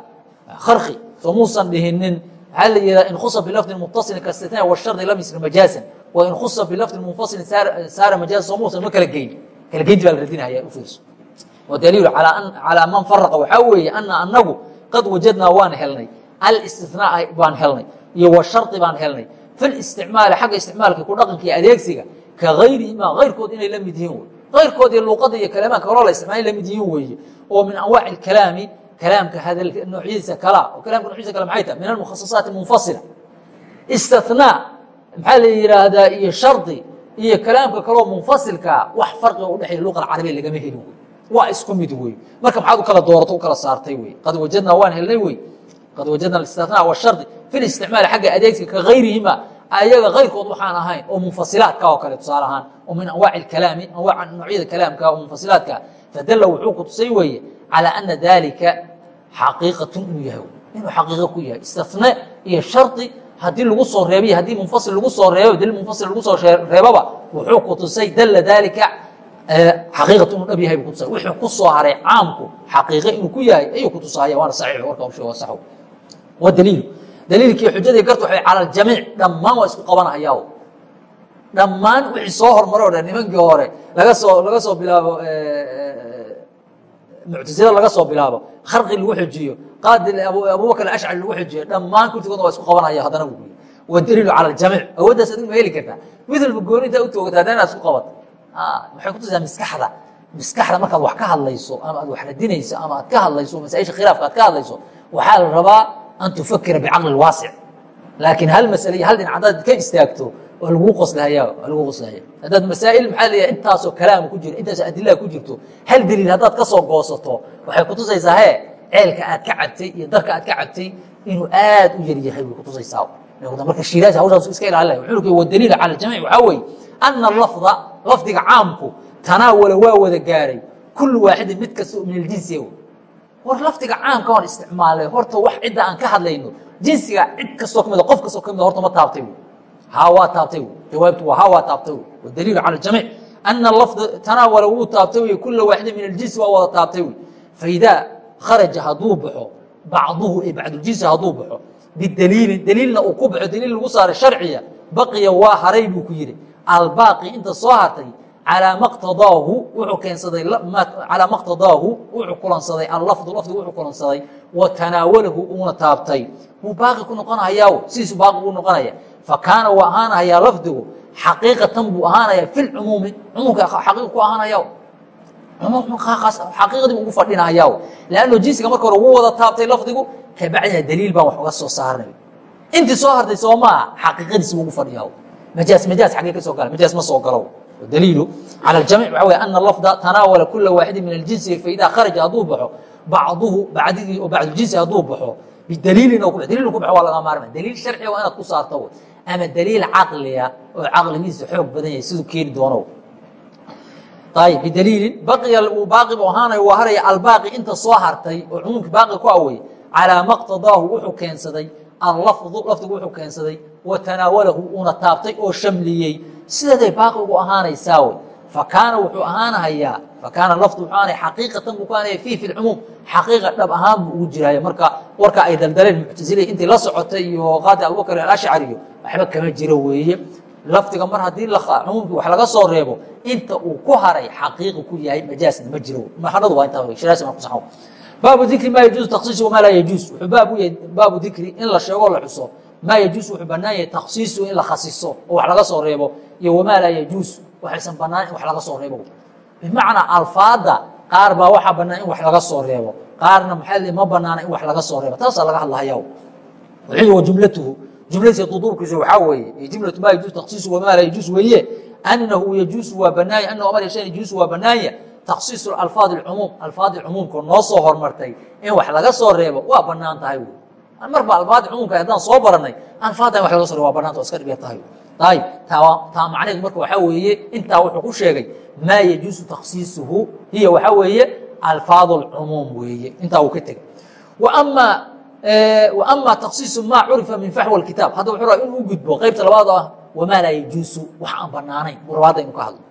Kharqi. Soo muusan dhihinin. Waxaa la yihahdaa in khusa bilafdin mutasilin kastitan washari lam yasri majaasan wa in khusa bilafdi munfasilin saara majaasan soo muusan ma kala geyn kala geynti baa la radinaya u fiirso. Wadaliilu calaa man faraqa waxaa weeye ana anagu qad wajadnaa waan helnay. Alistinaa baan helnay iyo washardi baan helnay. Fi listicmaali xagga isticmaalka ku dhaqanka iyo adeegsiga ka gayrihima gayrkood inay la mid yihiin ayrkood iyo luuqada iyo kalaamaanka kaloo la isticmaala la mid yihiin weeye. Oo min anwaaci kalaami kalaamka noocyadiisa kala oo kalamka noocyadiisa kale maxay tahay? Min almukhasasaati munfasila. Istinaa maxaa la yidhaahdaa iyo shardi iyo kalaamka kaloo munfasilkaa wax farqiga udhexeeya luqa alcarabiya lagama helin wey waa isku mid wey marka maxaad u kala doorato u kala saartay wey qad wajadnaa waan helnay wey qad wajadna istinaa washardi fi listicmaali xagga adeegsiga ka gayrihima ayaga kayrkood waxaan ahayn oo munfasilaadka oo kale tusaale ahaan oo min anwaaci kalaami anwaaca noocyada kalaamka oo munfasilaadka fadalla wuxuu ku tusay weeye calaa ana dalika xaqiiqatun inuu yahay. Inuu xaqiiqo ku yahay. Istine iyo shardi haddii lagu soo reebiy haddii munfasil lagu soo reebo daliil munfasil lagu soo reebaba wuxuu ku tusay dalla dalika xaqiiqatu inuu dhab yahay buu kutusay wuxuu ku soo haray caamku xaqiiqo inuu ku yahay ayuu ku tusahaya waana saxiix warka u sheego saxo. Waa daliilu daliilkii xujadii garta waxay cala aljamiic dhammaan waa isku qabanhayaa dhammaan wixii soo hormaro o dhan nimankii hore laga soo laga soo bilaabo muctasila laga soo bilaabo kharqi lagu xujiyo qaadi abubakr ashcari lagu xujiyo dhammaan kultigoodna waa isku qabanaya haddana bu waa daliilu cala aljamiic awooddaas adigu ma heli kartaa mid walba gooni intaa u toogata haddana inaad isku qabato waxay kutusaa maskaxda maskaxda markaad wax ka hadlayso ama aad wax radinayso ama aad ka hadlayso masaaisha khilaafka aad ka hadlayso waxaa la rabaa an tufakira bicaqli waasic laakiin hal masale iyo hal dhinac haddaad ka istaagto waa laguu qoslahaya waa laguu qoslahaya haddaad masaa'il maxaa leeyahay intaasoo kalaama ku jiro intaasoo adilaa ku jirto hal daliil haddaad ka soo goosato waxay kutusaysaa hee ceelka aad ka cabtay iyo darka aad ka cabtay inuu aad u yar yahay way kutusaysaa marka shiiraas hawshaas iska ilaalinaya. Wuxuu ku wadaliil cala aljamiic waxaa weeye ana lafda lafdiga caamku tanaawala waa wada gaaray kullu waaxidin mid kasta min aljinsi war lafdiga caamka oon isticmaalay horta wax cidda aan ka hadlayno jinsiga cid kastoo ka mid qof kastoo ka mid horta ma taabtay haa waa taabtay jawaabtu waa haa waa taabtay wadaliilu cala aljamiic ana lafda tanaawala wuu taabtay wey kula waaxidin min aljinsi waa wada taabtay. Wey faidaa kharaja hadduu baxo bacduhu ee bacduljinsi hadduu baxo bidaliilin daliilna uu ku baxo daliil lagu saaray sharciya baqiya waa haray buu ku yidhi. Albaaqi inta soo hartay calaa maqtadaahu wuxuu keensaday calaa maqtadaahu wuxuu kulansaday allafdu lafdigu wuxuu kulansaday wa tanaawalahu uuna taabtay. Wuu baaqi ku noqonahayaa sidiisu baaqi uu noqonaya fa kaana wuu ahaanahayaa lafdigu xaqiiqatan buu ahaanaya fi lcumuumi cumuumka xaqiiq ku ahaanaya xaqiiqdii ugu fadhinahayaa lanno jinsiga marka hore ugu wada taabtay lafdigu kabacdina daliil baan wax uga soo saarnay. Intii soo hartay soo maa xaqiiqadiisi ugu fadhiyaa majaas majaas xaggee ka gala majaas ma soo galo daliilu cala aljamic waxa weye ana lafda tanaawala kula waaxidin min aljinsi faidaa kharaja hadduu baxo bacduhu bacdigii oo bacduljinsi hadduu baxo bidaliilin oo daliil ku baxo waa laga maarmay. Daliil sharciga waa inaad ku saarto ama daliil caqliya oo caqligiisa xoog badan yahay siduu keeni doono. Ayb bidaliilin baqiya uu baaqi bu ahaanayo waa haraya albaaqi inta soo hartay oo cumuumkii baaqi ku awey calaa maqtadaahu wuxuu keensaday allafdu lafdigu wuxuu keensaday wa tanaawalahu uuna taabtay oo shamliyey. Sideeday baaqi ugu ahaanaysaa wey fakaana wuxuu ahaanahayaa fakaana lafdu wuxuu ahaanaya xaqiiqatan buu ku ahaanaya fii fi lcumuum xaqiiqa dhab ahaan buu ugu jiraayo marka warka ay daldaleen muctasilai intii la socotay iyo qaadi abubakar alashcariyo waxba kama jiro weeye. Lafdiga mar haddii cumuumkii wax laga soo reebo inta uu ku haray xaqiiqi ku yahay majaasna ma jiro. Maxanadu waa intaa shiraasi ma kusaxo baabu dikri maa yajuusu taksiisu wamaa laa yajuus wuxuu baab u yahay baabu dikri in la sheego la xuso. Maa yajuus wuxuu bannaan yahay taksiisu in la khasiso oo wax laga soo reebo iyo wamaa laa yajuus waxaysan bannaan in wax laga soo reebo. Bimacnaa alfaada qaar baa waxaa bannaan in wax laga soo reebo. Qaarna maxaa ma bannaana in wax laga soo reebo. Taasaa laga hadlahaya wuxuu wa jumlatuhu. Jumladiisa duduurkiisa waxaa weeye jumlatu maa yajuus taksiisu wamaa laa yajuus weeye anahu yajuusu waa bannaanya anahu amar yashan yajuusu waa bannaanya taksiisu alfaad cumuum alfaadi cumuumka noo soo hormartay in wax laga soo reebo waa bannaan tahay marba alfaadi cumuumka haddaan soo baranay alfaadda in wax laga so rebo waa bananta iska dhibya tahay taa macneheedu marka waxaa weeye intaa wuxuu ku sheegay maa yajuusu taksiisuhu hiya waxaa weeye alfaad اcumuum weeye intaa uu ka tegay ama taksiisu maa curifa min faxwa kitaab hadda wuxuu rabaa inuu gudbo qaybta labaad ah wamaa laa yajuusu wax aan banaanayn buu rabaada inu ka hadlo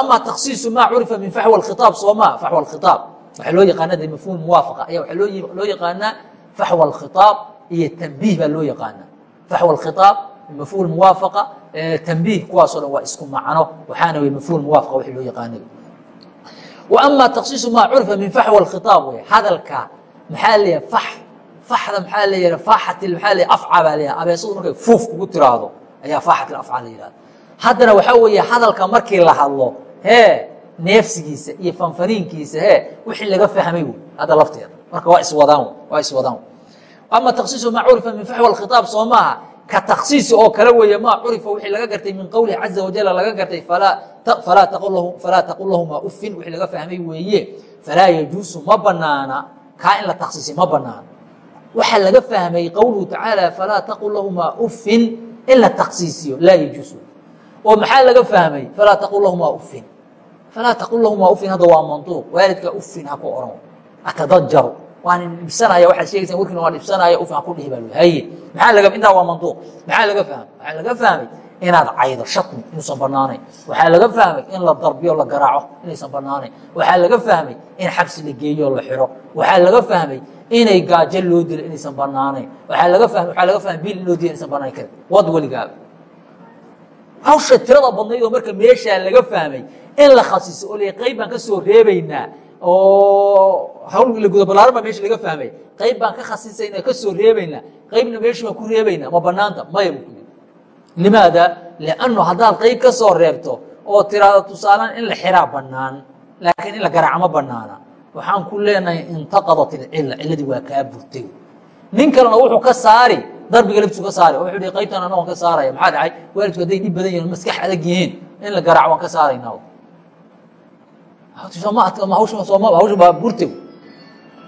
ama taksiisu maa curifa min faxwa khiaab sooma faxwa khiaab waxaa loo yaqaana de mafhum muwaafaqa ayaa waxaa loo yaqaanaa faxwa khiaab iyo tanbiih baa loo yaqaanaa faxwa khiaab mafhum muwaafaqa tanbiih kuwaasoo dhan waa isku macno waxaana wey mafhum muwaafaqa wixii loo yaqaanay ama taksiisu maa curifa min faxwa khiaab wey hadalka maxaa leeyahay fax faxda maxaa leeyahay faaxatil maxaa leeyahay afca baa leeyahay abeesadu markay fuuf kugu tiraahdo ayaa faaxatil afca la yidhahda haddana waxaa weeye hadalka markii la hadlo hee neefsigiisa iyo fanfaniinkiisa hee wixii laga fahmay wey hadda lafteeda marka waa iswadaan waa iswadaan ama taksiisu maa curifa min faxwa alkhitaab soo maaha ka taksiisi oo kale weeye maa curifa wixii laga gartay min qowlihi caza wajala laga gartay falaa taqul lahumaa ufin wixii laga fahmay weeye. Falaa yajuusu ma banaana. Kaa in la taksiisi ma banaana. Waxaa laga fahmay qowluhu tacaala falaa taqul lahumaa ufin in la taksiisiyo laa yajuusu. Oo maxaa laga fahmay? Falaa taqul lahumaa ufin falaa taqul lahumaa ufin hadda waa manduuq waalidka ufin ha ku oran. Atadajaru waan dhibsanaya waxaad sheegaysa warkiina waa dhibsanaya ha ku dhihi baa l haye laga intaa waa manduuq. Maxaa laga fahmay? Waxaa laga fahmay? Inaad caydo shatmi inuusan banaanayn waxaa laga fahmay in la darbiyo la garaaco inaysan banaanayn waxaa laga fahmay in xabsi la geeyo la xiro. Waxaa laga fahmay inay gaajo loo dilo inaysan banaanayn waaa laga waxaa laga fahmay bil in loo dilo inaysan banaan karin. Wad weligaaba hawsha tirada badnayd oo marka meeshaa laga fahmay in la khasiso oo le qayb baan ka soo reebaynaa oo hawl gudabalaaran baa meesha laga fahmay. Qayb baan ka khasisayna ka soo reebaynaa qaybna meesha baan ku reebaynaa ma banaanta maya bu ku yiri limaada liannu haddaad qayb ka soo reebto oo tiraado tusaalaan in la xiraa banaan laakiin in la garaaca ma banaana waxaan ku leenahay intaqadat ilcila ciladii waa kaa burtay. Nin kalena wuxuu ka saari darbiga laftisu ka saari. Oo wuxuu qaybtan anna waan ka saaraya. Maxaa dhacay? Waalidku hadday dhib badan yihiin maskax adag yihiin. In la garaaco waan ka saaraynaa hawsha baa burtay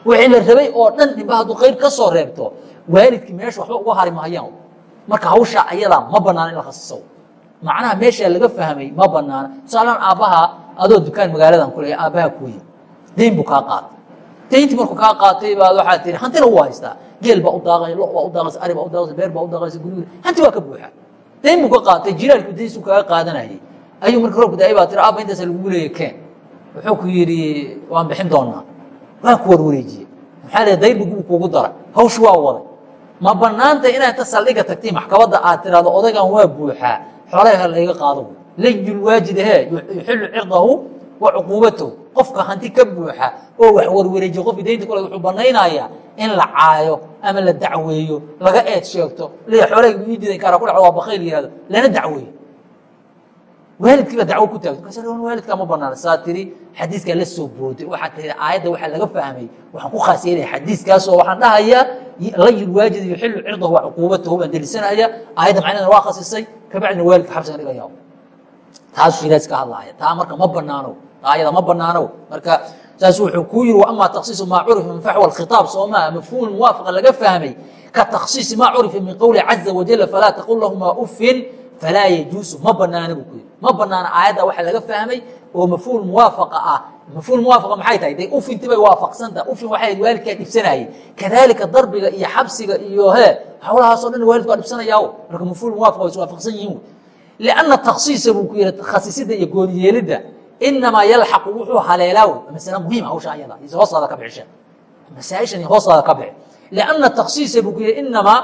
wixii la rabay oo dhan dhimba hadduu qayb ka soo reebto. Waalidkii meesha waxba uga hari mahayaan marka hawsha ayadaa ma banaana in la khasiso. Macnaha meeshaa laga fahmay ma banaana tusaalaan aabbaha adoo dukaan magaaladan kule aabbaha kuyi dayn buu kaa qaatay. Dayntii markuu kaa qaatay baad waxaa tihi hantina wuu haystaa? Geel baa u daaqaya lo baa u daaqaysa ari baa u daaqaysa beer baa u daaqaysa guriguri hanti waa ka buuxa. Dayn buu ka qaatay jiraalku daynsu kaga qaadanayay. Ayuu marka roobku daay baa tiri aabba intaasa lagugu leeya keen. Wuxuu ku yidhi waan bixin doonaa waa ku warwareejiye maxaa le dayr buu kugu dara hawshi waa waday. Ma banaanta inaad inta saldhiga tagtay maxkamadda aad tiraahdo odaygan waa buuxaa xoolaha layga qaado. Lajulwaajid he yuxilu cirdahu wa cuquubatahu. Qofka hanti ka buuxa oo wax warwareejiya qofki daynta kule wuxuu banaynayaa in la caayo ama la dacweeyo laga eed sheegto. Le xoolahaygu ii diidan karaa ku dhaco waa bakayl yihahdo lana dacweeyo waalidkiiba dacwo ku taagto. Kas waalidkaa ma banaana saa tiri xadiiskaa la soo booday waxaa tiri aayadda waxaa laga fahmay. Waxaan ku khaas yeelaya xadiiskaasoo waxaan dhahayaa layil waajid yuxilu cirdahu wa cuquubatahu baan delisanaya aayadda macnaheeda waa khasisay. Kabacdina waalidka xabsiga dhigaya taasuu ilaas ka hadlaaya. Taa marka ma banaano. Aayada ma banaano. Marka saas wuxuu kuu yiri waama taksiisu maa curifa min faxwa khitaab soo maa mafhuum muwaafaqa laga fahmay. Ka taksiisi maa curifa min qowli caza wajala falaa taqul lahumaa ufin falaa yajuusu ma banaana buu ku yiri ma banaana aayadda waxaa laga fahmay oo mafhuum muwaafaqa ah mafhuum muwaafaqa maxay tahay de ufinti bay waafaqsanta ufin waxay waalidkaa dhibsanayay kadaalika darbiga iyo xabsiga iyo he hawlahaasoo dhan waalidku waa dhibsanayaa marka mafhuum muwaafaqa way is waafaqsan yihiin lianna taksiisa buu ku yihi khasisida iyo gooniyeelidda inamaa yalxaqu wuxuu haleelaa wey masale muhiima hawsha ayada hoostaada ka bixisha masaaishan hoostaada ka bixi lianna taksiisa buu ku yihi inamaa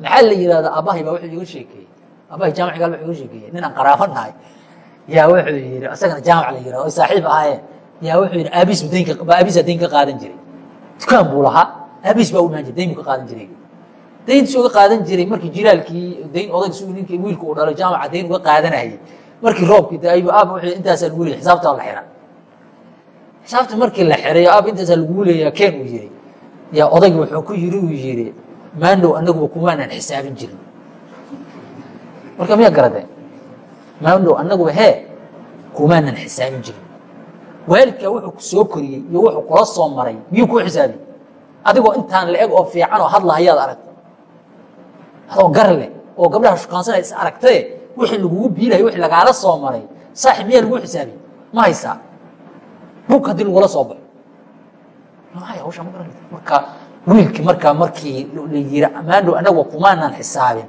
maxaa la yihahda abahay baa wuxuu iga sheekeeyey abahay jaamicigaal wuxuu iga sheekeeyey nin aan qaraabo nahay. Yaa wuxuu yihi isagana jaamic la yihahdo ay saaxiib ahaayeen yaa wuxuu yihi aabiis daynka aabiisa dayn ka qaadan jiray. Dukaan buu lahaa. Aabiis baa u imaan jiray dayn buu ka qaadan jiray. Dayntiisu uga qaadan jiray markii jiraalkii dayn odayg si ninki wiilka uu dhalay jaamaca dayn uga qaadanayay. Markii roobkii daaybu aab wuxuu intaasaa lagu leeyay xisaabtaa la xiran xisaabta markii la xirayo aab intaasaa lagu leeyaa keen uu yiri yaa odaygi wuxuu ku yiri uu yiri maandhow anaguba kumaanaan xisaabin jirin marka miyaa garadeen maandhow anaguba hee kumaanan xisaabin jirin. Waalidkaa wuxuu ku soo koriyey iyo wuxuu kula soo maray miyuu kuu xisaabiye adigoo intaan la eg oo fiican oo hadla hayaad aragta adoo gar leh oo gabdhaha shukaansanay is aragtae wixii lagugu biilayo wixii lagaala soo maray saaxib miyaa lagu xisaabiye ma haysaa. Bug haddii lagula soo baxo. Hay hawsha ma garan marka wiilkii markaa markii la yiri maandhow anagu kumaanaan xisaabin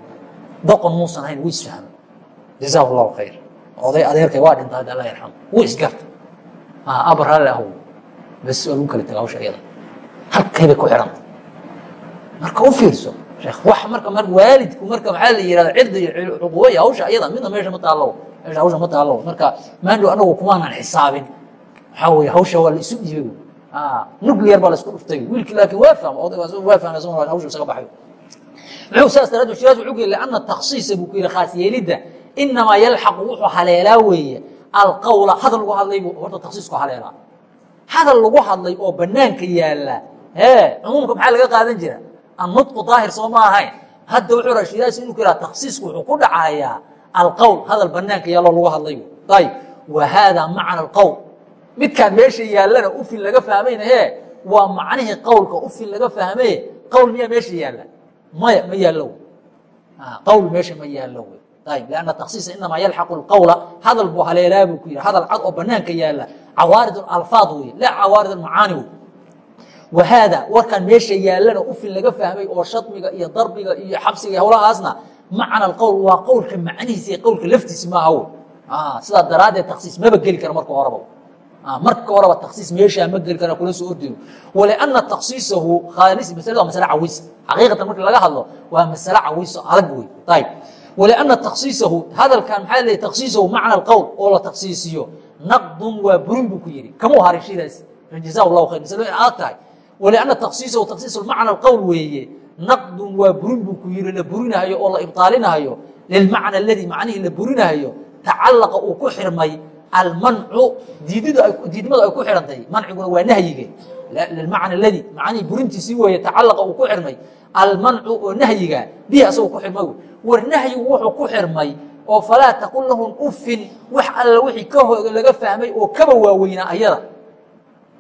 doqon muusan ahayn wuu isfahmay jazaahu allahu khayr. Oday adeerkay waa dhinta alla yarxamo wuu isgarta aba raalli ahow bas lagu kala taga hawsha iyada. Halkay bay ku xidhanta marka u fiirso sheekh wax marka mar waalidku marka maxaa la yihahda cirda iyo cuquubaya hawsha iyada midna meesha ma taallow meesha hawsha ma taallow marka maandhow anagu kumaanaan xisaabin. Waxaa weeye hawsha waa la isu dhiibay nuclear baa la isku dhuftay wiilkii laakiin waa fahma odayga waa fahmay hawsha isaga baxay muxuu saas daraaddeed shiraas wuxuu ku yidhi lianna takhsiisa buu ku yidhi khaas yeelidda inamaa yalxaqu wuxuu haleelaa weeye alqawla hadal lagu hadlay buu horta takhsiisku haleelaa. Hadal lagu hadlay oo banaanka yaalla hee cumuumka maxaa laga qaadan jira? Annutqu daahir soo ma ahayn. Hadda wuxuu raa shiraas inuu ku yidhaha takhsiisku wuxuu ku dhacayaa alqowl hadal banaanka yaalloo lagu hadlay ayib wa haadaa macna alqowl midkaan meesha yaallana ufin laga fahmayna hee waa macnihii qowlka ufin laga fahmaye qowl miyaa meesha yaalla maya ma yaallo. Qowl meesha ma ayib lianna taksiisa inamaa yalxaqu lqowla hadal buu haleelaa buu ku yidhi. Hadal cad oo banaanka yaalla. Cawaarid alfaad wey laa cawaarid almacaani wey wa haada warkaan meesha yaallana ufin laga fahmay oo shadmiga iyo darbiga iyo xabsiga iyo hawlahaasna macna alqowl waa qowlka macnihiisa iyo qowlka laftiisa maaha wey sidaa daraaddeed taksiis maba geli kara marka horeba marka horeba taksiis meeshaa ma geli kara kula soo ordayo walianna taksiisahu khaalis masalada waa masale cawis xaqiiqatan marka laga hadlo waa masale cawiso adag wey ayib walianna taksiisahu hadalkan maxaa leeyahy taksiisahu macna alqowl oo la taksiisiyo naqdun waa burin buu ku yidhi. Kamuu harin shaydaas jazaa allahu khayr. Masalo adag tahay. Walianna taksiisahu taksiisu macna alqowl weeye. Naqdun waa burin buu ku yidhi la burinahayo oo la ibtaalinahayo lilmacna aladii macnihii la burinahayo tacalaqa uu ku xirmay almancu. Diidmadu ay ku xidhantay. Manciguna waa nahyige. Lilmacna ladi macnihii burintiisii weeye tacalaqa uu ku xirmay almancu oo nahyiga bihi asagoo ku xirmay war nahyigu wuxuu ku xirmay oo falaa taqul lahum ufin wax alla wixii ka laga fahmay oo kaba waaweynaa ayada.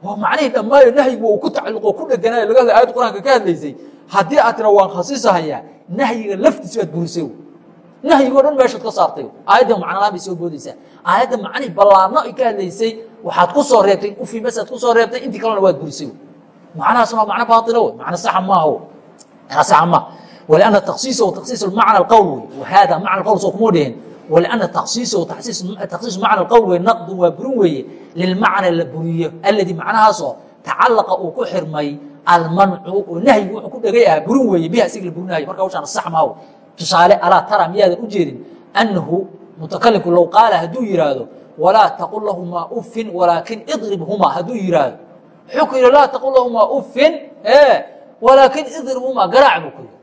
Waa macnihii dhammaayo nahyigu uu ku tacalluqo ku dheganayo laga hadla ayad qur'aanka ka hadlaysay. Haddii aad tira waan khasiisahayaa nahyiga laftiisa aad burisay nahyigo dhan meeshaad ka saartay. Aayadda macnala bay soo boodaysaa. Aayadda macnii ballaarno ay ka hadlaysay waxaad ku soo reebtay ufimasaad ku soo reebtay intii kalena waad gurisay macnahaasna waa macno baaila wey macno saxa maaha macno saxa maaha walianna taksiisahu taksiis macna alqowl wey wahada macna alqowl soo kuma dhehen wlianna taksiisahu taksiis macna alqowl wey naqdun waa burin weeye. Lilmacna la buriyo. Alladii macnahaasoo tacallaqa uu ku xirmay almancu oo nahyigu wuxuu ku dhegay ahaa burin weeye. Bihi asiga la burinayo. Marka hawshaana sax maaha tusaale alaa tara miyaadan u jeedin أنahu mutakalimku low qaala hadduu yihaahdo walaa taqul lahumaa ufin walaakin idribhumaa hadduu yihaahdo wuxuu ku yidhi laa taqul lahumaa ufin walaakin idribhumaa garaac buu ku yidhi.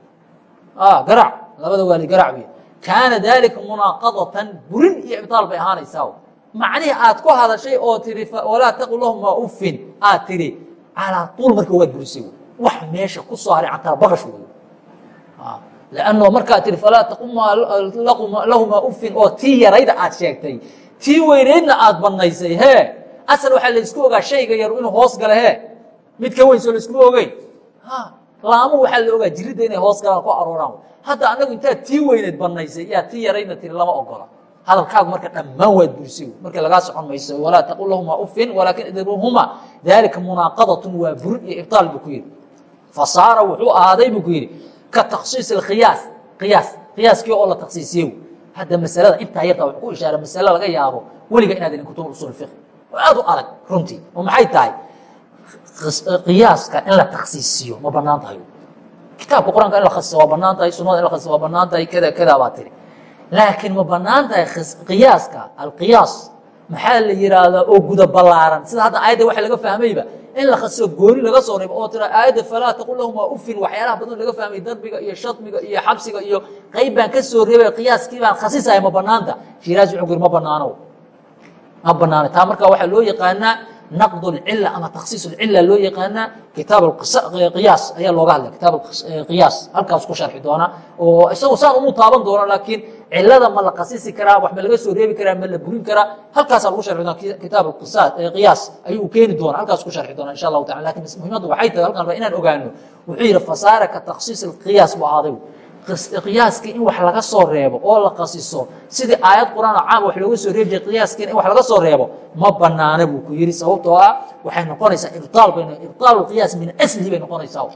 Garaac labada waali garaac wey kaana dalika munaaqadatan burin iyo ibtaal bay ahaanaysaa. Macnihii aad ku hadashay oo tii walaa taqul lahuma ufin aad tidhi calaa tuul marka waad burisay. Wax meesha ku soo haray cantaa baqash wey lanno markaad tihi falaa taquma lahumaa ufin oo tii yarayda aad sheegtay tii weynaydna aad banaysay hee asal waxaa laysku ogaa shayga yar inuu hoos gala he mid ka weyn soo laysku ogeyn laamu waxaa la ogaa jiridda inay hoos galaan ku arooraan hadda anagu intaad tii weyneed banaysay yaa tii yarayna tiri lama ogola hadalkaagu marka dhammaan waad burisay marka lagaa socon mayso walaa taqul lahumaa ufin walaakin idruhuma dalika munaaqadatun waa burin iyo ibtaal buu ku yidhi fasaara wuxuu ahaaday buu ku yidhi ka taksiis khiyaas qiyaas. Qiyaaskii oo la taksiisiye hadda masalada intaa yarta wuxuu ku ishaara masale laga yaabo weliga inaad kutub usul fiqh. Oo aad u adag runtii oo maxay tahay? Qiyaaska in la taksiisiyo ma bannaan tahay? Kitaabka quraanka in la khasiso waa bannaan tahay sunada in la khasiso waa bannaan tahay kada kada baa tiri. Laakiin ma bannaan tahay qiyaaska alqiyaas maxaa la yiraahdaa? Oo guda ballaaran. Sida hadda aayadda waxa laga fahmayba in la khasiso gooni laga soo reebo oo tira aayadda falaa taqul lahumaa ufin waxyaalaha badan laga fahmay darbiga iyo shadmiga iyo xabsiga iyo qayb baan ka soo reebay qiyaaskii baan khasisaya ma banaanta shiraas wuxuu yiri ma banaano ma banaano taa marka waxaa loo yaqaanaa naqd اcila ama taksiis اcila loo yaqaanaa kitaab qiyaas ayaa looga hadlay kitaab qiyaas. Halkaas ku sharxi doona oo isagu saan umu taaban doono laakiin cilada ma la kasisi karaa wax ma laga soo reebi karaa ma la burin karaa. Halkaasaa lagu sharxi doona kitaab qiyaas ayuu keeni doona halkaas ku sharxi doona insha allahu taala laakiin muhimaddu waxay tahay halkan inaan ogaano. Wuxuu yihi fasaara ka taksiis اqiyaas bu ahaaday qiyaaskii in wax laga soo reebo oo la qasiso sidii aayad quraan oo caam wax looga soo reebi jiray qiyaaskiina in wax laga soo reebo ma banaana buu ku yidhi. Sababtoo ah waxay noqonaysaa ibtaal bay ibtaal qiyaas min aslihi bay noqonaysaa.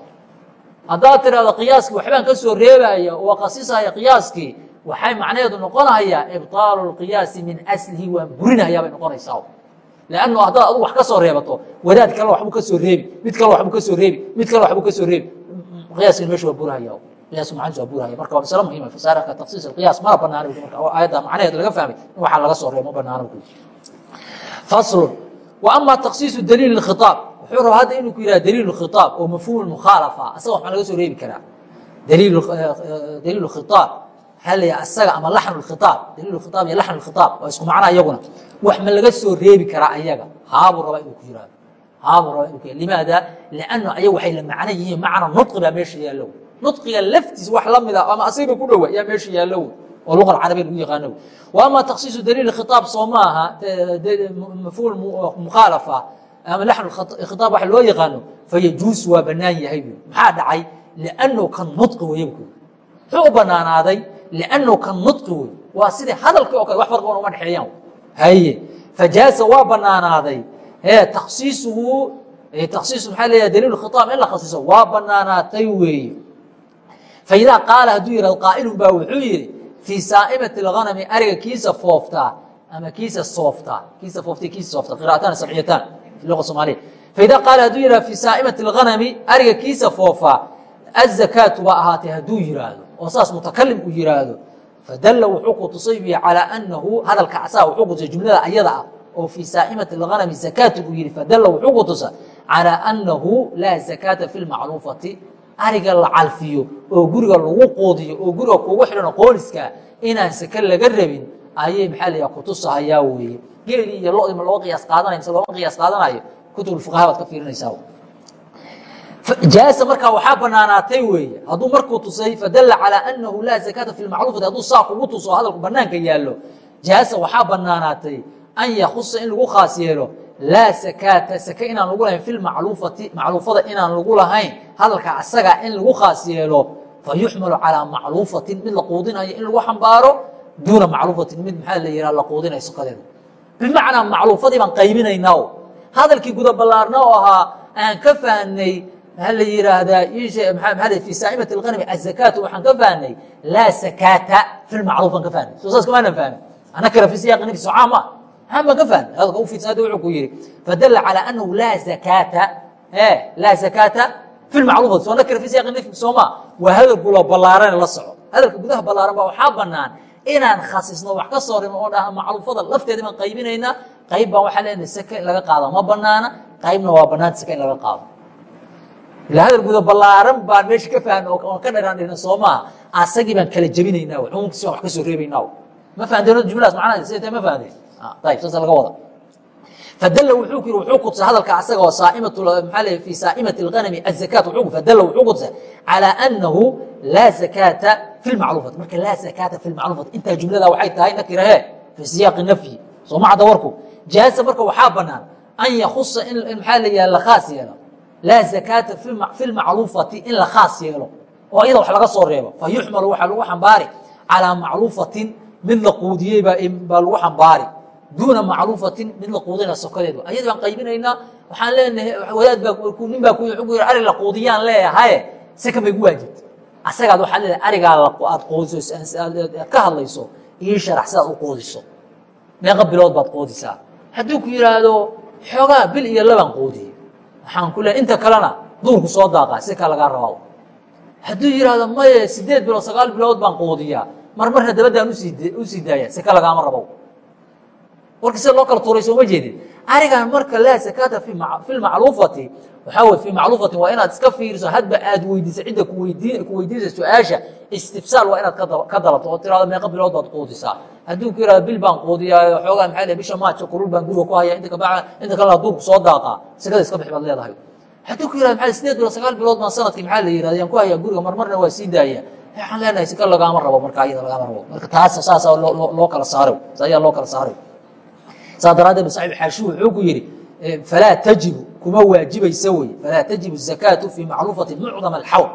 Haddaad tirahdo qiyaaskii waxbaan ka soo reebaya oo qasisaya qiyaaskii waxay macnaheedu noqonayaa ibtaalu lqiyaasi min aslihi waan burinayaa bay noqonaysaa. Lanno haddaad adugu wax ka soo reebato wadaad kale waxbuu ka soo reebi mid kale waxbuu ka soo reebi mid kale waxbuu ka soo reebi. Qiyaaskiina meesha waa burahaya qiyas macaaniis waa burhaya marka waa masale muhima fasaaraka taksiis alqiyaas mana banaana marka oo aayadda macnaheed laga fahmay in waxaa laga soo reebo banaana bu faslun wa ama daliil اkhitaab wuxuu rabaa hadda inuu ku yidhaha daliil khitaab oo mafhuum mukhaalafa asaga wax ma laga soo reebi karaa. Daliil daliil asaga ama laxnu khitaab daliil khitaab iyo laxnu khitaab waa isku macnaa iyaguna. Wax ma laga soo reebi karaa ayaga. Haabuu rabaa inuu ku yihahdo haabuu rabaa inuu ku limaada? Lianna ayaga waxay la macno yihiin macna nudqi baa meesha yaallo. Nudqiga laftiis wax la mida ama asiga ku dhowa yaa meesha yaallo. Oo luqa carabiya lagu yaqaano. Ama taksiisu daliil khitaab soo maaha mafhuul mukhaalafa ama laxnu khitaab wax loo yaqaano fayajuus waa banaan yahay. Maxaa dhacay? Liannahu kan nudqi weeye bu muxuu u banaanaaday liannahu kan nudqi wey waa sidii hadalkii oo kale wax farqoon uma dhexeeyaan haye fajaasa waa banaanaaday taksiisuhu taksiisu maxaa leeyahay daliil khitaab in la khasiso waa banaanaatay weeye faidaa qaala hadduu yihahdo qaa'ilun baa wuxuu yidhi fii saa'imati اlghanami ariga kiisa fooftaa ama kiisa sooftaa kiisa foofta kiisa soofta qira'atan sabciyatan fi luga soomaaliya faidaa qaala hadduu yihahdo fii saa'imati اlghanami ariga kiisa foofaa azakaatu baa ahaatay hadduu yihaahdo oo saas mutakalim uu fadalla wuxuu ku tusay bi calaa anahu hadalka asaa wuxuu ku tusay jumlada ayada ah oo fii saa'imati اlghanami zakaatu uu yihi fadalla wuxuu ku tusa calaa anahu laa zakaata fi lmacruufati ariga la calfiyo oo guriga lagu quudiyo oo guriga kugu xidhano qooliska inaan sake laga rabin ayay maxaa layaha kutusahayaa weeye. Geeli iyo lodi ma loo qiyaas qaadanayo mise looma qiyaas qaadanayo kutubulfuqaha baad ka fiirinaysaa jaasa markaa waxaa banaanaatay weeye. Hadduu markuu tusay fadalla calaa anahu laa zakaata fi lmacruufati hadduu saa kugu tuso hadalku banaanka yaallo jaasa waxaa banaanaatay an yakusa in lagu khaas yeelo. Laa sakaata sake inaan lagu lahayn fi lmacluufati macluufada inaan lagu lahayn hadalka asaga in lagu khaas yeelo fa yuxmalu calaa macluufatin mid la quudinayo in lagu xambaaro duuna macluufatin mid maxaa la yihaha la quudinayo sokadeeda bimacnaa macluufadii baan qaybinaynaa hadalkii guda ballaarna oo ahaa aan ka fahnay maxaa la yihaahdaa maa fi saa'imati اlganami azakaatu waxaan ka fahnay laa sakaata fi lmacruuf aan ka fahnay soo saas kamaanan fahmin ana kale fi siyaaqi nafsi soo caam ah. Maxaan baan ka fahnay hadalka u fiidsan hadda wuxuu ku yihi fadala calى anahu laa zakaata laa zakaata fi lmacruufati soo nakira fi siyaaqi nafsi sooma waa hadal gulo ballaarane la soco. Hadalka gudaha ballaaran ba waxaa banaan inaan khasisno wax ka soo rimo oo dhaha macruufada lafteeda baan qaybinaynaa qayb baan waxaa leenahay saka in laga qaado ma banaana qaybna waa banaanta saka in laga qaado ila hadal guda ballaaran baan meesha ka fahna oon ka dharaan dhihna soo maaha asagii baan kala jebinaynaa cumuumkiisi baan wax ka soo reebaynaa. Ma fahanteen jumladaas macnaha sida tahay? Ma fahanteen ayib saasa laga wada. Fadalla wuxuu ku yiri wuxuu kutusay hadalka asaga oo saa'imatu maxaa leeyahay fi saa'imati alghanami azakaat wuxuu fadalla wuxuu kutusay calaa annahu laa zakaata fi lmacluufati marka laa zakaata fi lmacluufati intaa jumlada waxay tahay nakira he fi siyaaqi nafyi soo ma cadda warku. Jaasa marka waxaa banaan an yakusa in maxaa yihaha la khaas yeelo laa zakaata fi lmacluufati in la khaas yeelo. Oo iyada wax laga soo reebo. Fa yuxmalu waxaa lagu xambaari calaa macluufatin mid la quudiyey baa lagu xambaari. Duuna macluufatin mid la quudina sokadeedu ayada baan qaybinaynaa waxaan leenahay wadaad baa nin baa ku yii ari la quudiyaan leeyahaye seka may gu waajibta asagaad waxaad leedahay arigaa aad quudiso aad ka hadlayso ii sharax sidaad u quudiso. Meeqa bilood baad quudisaa. Hadduu ku yidhaahdo xoogaa bil iyo labaan quudiye waxaan ku leeay inta kalena duurku soo daaqaa seka lagaa rabaa hadduu yidhaahdo maye sideed bilood sagaal bilood baan quudiyaa. Mar marna dabadaan u sii daaya seka lagaama rabo. Warka sida loo kala tuuray sooma jeedin. Arigan marka laa sakaata fi lmacluufati. Waxaa wey fi macluufati waa inaad iska fiiriso hadba aad weydiisa cidda ku weydiinaysa su'aasha. Istifsaal waa inaad ka dalabto oo tirahdo meeqa bilood baad quudisaa hadduu ku yihahdo bil baan quudiyaa xoogaa maxaa le bisha maajo kulul baan guriga ku haya inta kabaca inta kalena duurku soo daaqaa sakada iska bixi baad leedahay. Hadduu ku yihahdo maxaa sideed bilood sagaal bilood baan sannadkii maxaa la yihahda yaan ku hayaa guriga marmarna waa sii daaya. Waxaan leenahay sika lagaama rabo marka iyada lagaama rabo. Marka taas saasa loo kala saaray ayaa loo kala saaray saa daraaddeed saxiib xaashi wuxuu ku yidhi falaa tajibu kuma waajibaysa wey falaa tajibu zakaatu fii macluufati mucdam alxawl.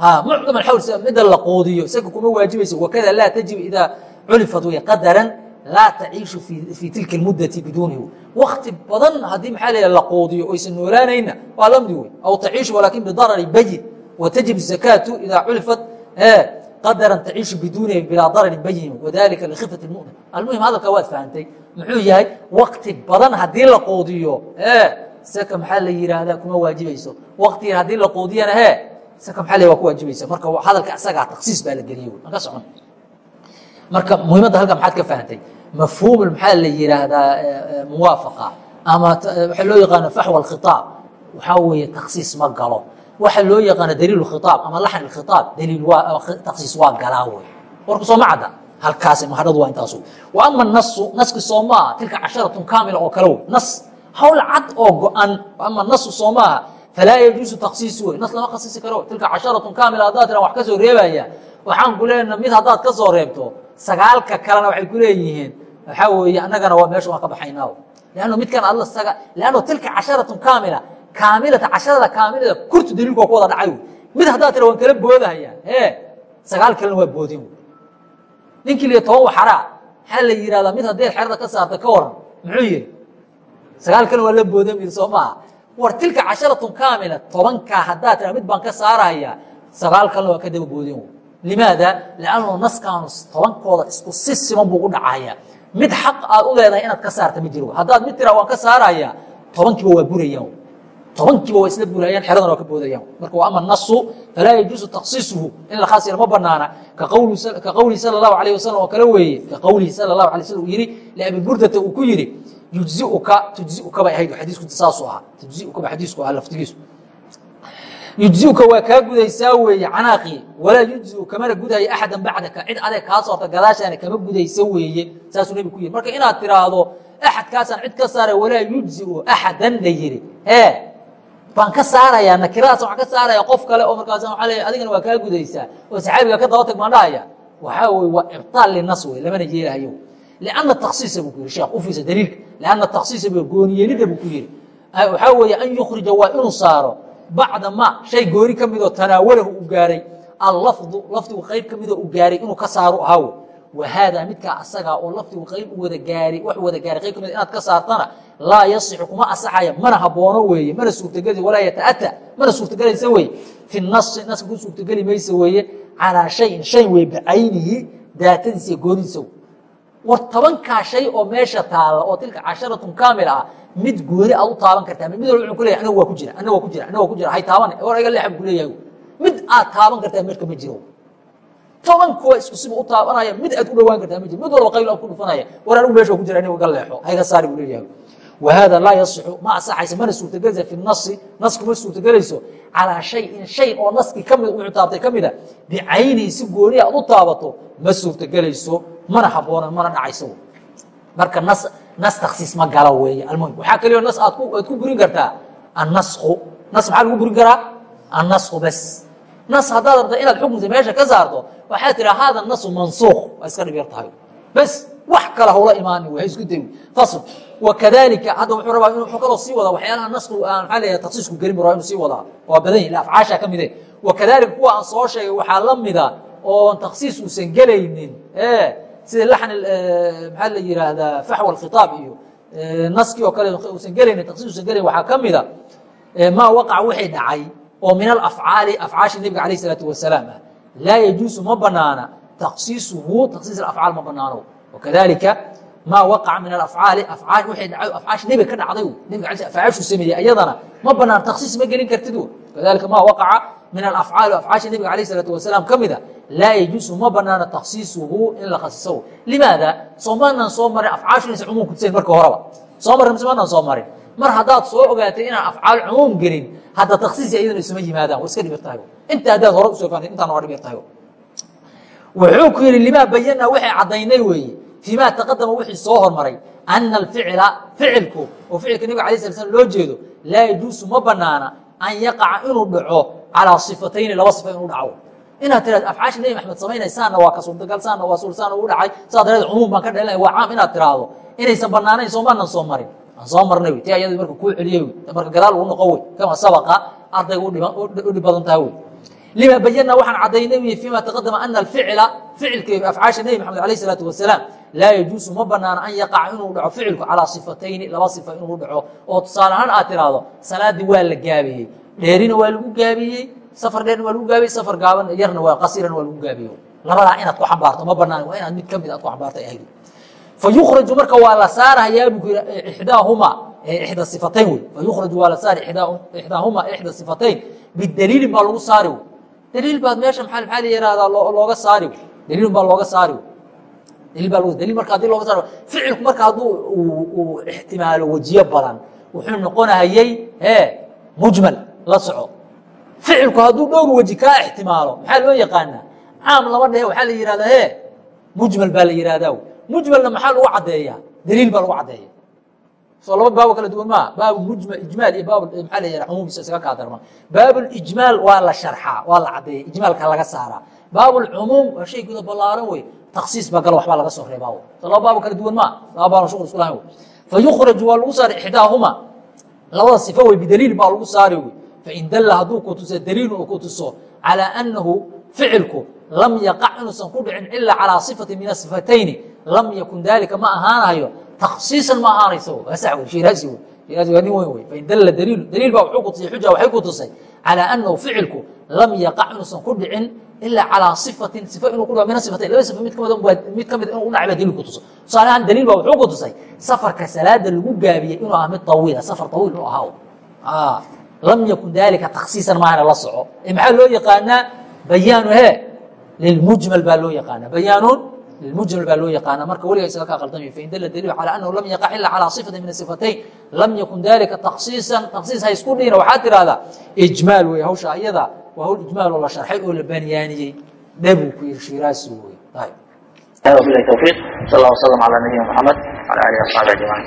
Ha mucdam alxawl mida la quudiyo isaga kuma waajibaysa. Wakada laa tajibu idaa culifat wey qadaran laa taciishu fii tilka اmuddati biduunihi wakti badan haddii maxaa la la quudiyo oysan noolaanayna waa lamdi wey aw taciishu walaakin bidarari bayin watajib zakaatu idaa culifat qadaran taciishu biduunihi bilaa dararin bayin wadalika likhifat اmumin almuhim hadalka waad fahantay muxuu yahay wakti badan haddii la quudiyo saka maxaa la yihaahdaa kuma waajibayso waktigan haddii la quudiyana he saka maa waa ku waajibaysa marka hadalka isagaa taksiis baa la geliye an ka socon marka muhimadda halka maxaad ka fahantay mafhuum maxaa la yihaahdaa muwaafaqa. Ama waxaa loo yaqaana faxwa khiaab waxaa weeye taksiis ma galo. Waxa loo yaqaana daliil khiaab ama laxn khiaab daliil taksiis waa galaa wey warku soo ma cadda? Halkaas mahadhadu waa intaas wa ama nasu naski soo tilka casharatun kaamila oo kale nas hawl cad oo go-an. Ama nasu soo falaa yajuusu taksiisu wey nas lama khasisi karo. Tilka casharatun kaamila haddaad tiran wax ka soo reebaya. Waxaan ku leenaha mid haddaad ka soo reebto sagaalka kalena waxay ku leeyihiin waxaa weeye annagana waa meesha waan ka baxaynaa lanno midkan adla saga lanno tilka casharatun kaamila kaamilata casharada kaamilada kurtu daliilku waa ku wada dhacay. Mid haddaad tira waan kala boodahaya e sagaal kalena waa boodin. Ninkii liyo toban waxaraa maxaa la yihahdaa mid haddeed xerada ka saarta ka waran muxuu yihi sagaalkan waa la boodan mid soo maaha war tilka casharatun kaamila tobankaa haddaa tira mid baan ka saaraya sagaal kalena waa ka daba boodin limaada liannu naskaanu tobankooda isku si siman buu u dhacaya mid xaq aad u leedahay inaad ka saarta ma jiro. Haddaad mid tiraa waan ka saaraya tobankiiba waa burayaan. Tobankiiba waa isla burayaan xeradana waa ka boodayaan. Marka waa ama nasu falaa yajuusu taksiisuhu in la khaas yar ma banaana ka qowlihi sala allahu alayh wasalam oo kale weeye ka qowlihi sala allahu alay slam uu yihi liabi burdata uu ku yihi yujziuka tujziuka bay ahayd xadiisku saasuu ahaa. Tujziuka ba xadiisku ahaa laftigiisu yujziuka waa kaa gudaysaa weeye canaaqii walaa yujziu kamana gudaayo axadan bacdaka. Cid adeeg kaa soota gadaashaana kama gudaysa weeye. Saasuu nebi ku yidhi. Marka inaad tiraahdo axadkaasaan cid ka saara walaa yujziu axadan la yidhi. Ee baan ka saarayaa nakiradaas waan ka saaraya qof kale oo markaasa waa le adigana waa kaa gudaysaa. Oo saxaabiga ka daba tag baan dhahaya. Waxaa weye waa ibtaal linas wey lamana yeelahayo ana taksiisa buu ku yidhi sheekh u fiirsa daliilka liana taksiisa gooniyeelida buu ku yidhi. Waxaa weeye an yukhrija waa inuu saaro bacda ma shay gooni ka midoo tanaawalahu uu gaaray allafdu lafdigu qayb ka midoo uu gaaray inuu ka saaro ahaw wahaadaa midkaa asagaa oo lafdigu qayb wada gaaray wax wada gaaray qayb ka mid inaad ka saartana laa yasixu kuma asaxaya mana haboono weeye mana suurtageli walaa yataata mana suurtagelaysa weeye. Fi nasi naska ku suurtageli maysa weeye calaa shayin shay wey bicaynihi daatadiisa iyo goonidiisa war tobankaa shay oo meesha taala oo tilka casharatun kaamil ah mid gooni aad u taaban kartaa mid walba ku leeyahay anagu waa ku jira anagu waa ku jira anagu waa ku jira hay taaban war iga leexa buu ku leeyahay. Mid aad taaban kartaa meeshka ma jiro. Toban kuwa isku siba u taabanaya mid aad ku dhawaan kartaa ma jiro. Mid walba qayl aad ku dhufanaya war anigu meesha waa ku jira anigu iga leexo hayga saari buu leeyahay. Wahada laa yasixu ma asaxaysa mana suurtagelaysa fi nasi naski ma suurtagelayso. Calaa shayin shay oo naskii ka mid wuxuu taabtay ka mida bicaynihi si gooni aad u taabato ma suurtagelayso mana haboona mana dhacayso. Marka nas nas taksiis ma galo weeye. Almuhim waxaa kaliyo nas aad ku aad ku burin kartaa annasku nas maxaa lagu burin karaa annasku bas nas haddaad rabta inaad xukunta meesha ka saarto waxaad tiraa hada nasu mansuukh. Waa iska dhib yar tahay. Bas wax kale hawla imaani waa isku dawi fasl wakadalika hadda wuxuu rabaa inuu wuxuu kaloo sii wadaa waxyaalaha nasku aan maxaa leeyahay taksiisku gelin buu rabaa inuu sii wadaa waa badan yahi afcaasha ka mide wakadalika kuwa aan soo sheegay waxaa la mida oon taksiis uusan gelaynin sida laxn maxaa la yihaahdaa faxwa alkhitaab iyo naskii oo kale usan gelaynin taksiis usan gelayn waxaa ka mida maa waqaca wixii dhacay oo min alafcaali afcaasha nebiga alayh isalaatu wasalaam ah. Laa yajuusu ma banaana taksiisuhu taksiis afcaal ma banaano. Wakadalika maa waqaca min alafcaali afcaasha nebiga ka dhacday nebiga alay afcaashuu sameeyey ayadana ma banaan taksiis ma gelin kartid kadalika maa waqaca min alafcaali afcaasha nebiga alayh isalaatu wasalaam ka mida laa yajuusu ma banaana taksiisuhu in la khasiso limaada soomaanan soo marin afcaashu inaysan cumuum kutusayn marka horeba soo marin mise maanan soo marin mar haddaad soo ogaatay inaan afcaal cumuum gelin hadda taksiis iyadana isuma yimaadaan waa iska dhib yartahay inta haddaad hore u soo fahamtay intaan waa dhib yartahay wuxuu ku yidhi limaa bayanaa waxay caddaynay weeye fiimaa taqadama wixii soo hormaray ana alficla ficilku oo ficilka nebiga alay sala slam loo jeedo laa yajuusu ma banaana an yaqaca inuu dhaco calaa sifatayni laba sifa inuu dhaco. Inaad tiraad afcaasha nebi maxamed samaynaysaanna waa ka suurtagal saanna waa suur saanna uu dhacay saa dareed cumuum baan ka dhelinaya waa caam inaad tiraahdo. Inaysan banaanayn soomaanan soo marin. Aan soo marnay wey. Ti ayada marka kuu celiyey wey. Marka gadaal ugu noqo wey. Kama sabaqa ardayga u dhib badan taha wey. Lima bayanaa waxaan caddaynay wy fima taqadama ana alficla ficilka afcaasha nebi maxamed alayh isalaatu wasalaam laa yajuusu ma banaana an yaqaca inuu dhaco ficilku calaa sifatayni laba sifa inuu dhaco. Oo tusaale ahaan aad tiraahdo salaadii waa la gaabiyey dheerina waa lagu gaabiyey safar dheerna waa lagu gaabiyey safar gaaban yarna waa qasirana waa lagu gaabiyo labadaa inaad ku xambaarto ma banaan waa inaad mid ka mid aad ku xambaartay ahayd fayukhraju marka waa la saarahayaa buu ku yihi ixdaahuma ixda sifatayn wey. Fayukhraju waa la saari ixdaahuma ixda sifatayn. Bidaliilin baa lagu saari wey. Daliil baad meesha maa maxaa la yihahdaa looga saari daliilun baa looga saari daliil baa daliil marka haddii looga saari ficilku marka hadduu uu ixtimaalo wejiyo badan wuxuu noqonahayey e mujmal la soco. Ficilku hadduu dhowr weji kaa ixtimaalo maxaa loo yaqaanaa? Caam lama dhehe waxaa la yihahdaa e mujmal baa la yihahdaa mujmalna maxaa lagu caddeeyaa? Daliil baa lagu caddeeya soo laba baabo kala duwan maa? Baabu mujmal ijmaal iyo baab maxaa la yihah cumuumkiisa isaga kaa darma baablijmaal waa la sharxaa waa la caddeeya ijmaalka laga saaraa. Baabulcumuum waa shay guda ballaaran wey taksiis baa gala waxbaa laga soo reebaa soo laba baabo kala duwan maa? Laba baano shuqul isku lahayn wey fayukhraju waa lagu saari ixdaahuma. Labada sifo wey bidaliil baa lagu saari wey fain dalla hadduu ku tuso daliil uu ku tuso calaa annahu ficilku lam yaqac inuusan ku dhicin ilaa calaa sifati min asifatayni lam yakun dalika ma ahaanayo taksiisan ma ahaanaysa shiraasi weyn wey fain dalla daliil daliil baa wuxuu ku tusay xuja waxay ku tusay calaa annahu ficilku lam yaqac inuusan ku dhicin ilaa calaa sifatin sifa inuu ku dhaco mina sifatayn. Laba sifa mid ka mid mid ka mid inuu u baa daliil ku tuso tusaale ahaan daliil baa wuxuu ku tusay safarka salaada lagu gaabiyey inuu ah mid tawiila safar tawiil inuu ahaa lam yakun dalika taksiisan maahana la soco ee maxaa loo yaqaanaa bayaanu he lilmujmal baa loo yaqaanaa bayaanun lilmujmal baa loo yaqaana marka weliga isaga ka qaldamay fain dala daliilu calaa annahu lam yaqac ila calaa sifatin min asifatayn lam yakun dalika taksiisan taksiis ha isku dhihina waxaad tidhahdaa ijmaal wey hawsha ayada waa hawl ijmaal oo la sharxay oo la baaniyaaniyey dhabuu ku yiri shiraasi wey ayb هذا بالله التوفيق صلى الله وسلم على نبينا محمد وعلى اله وصحبه اجمعين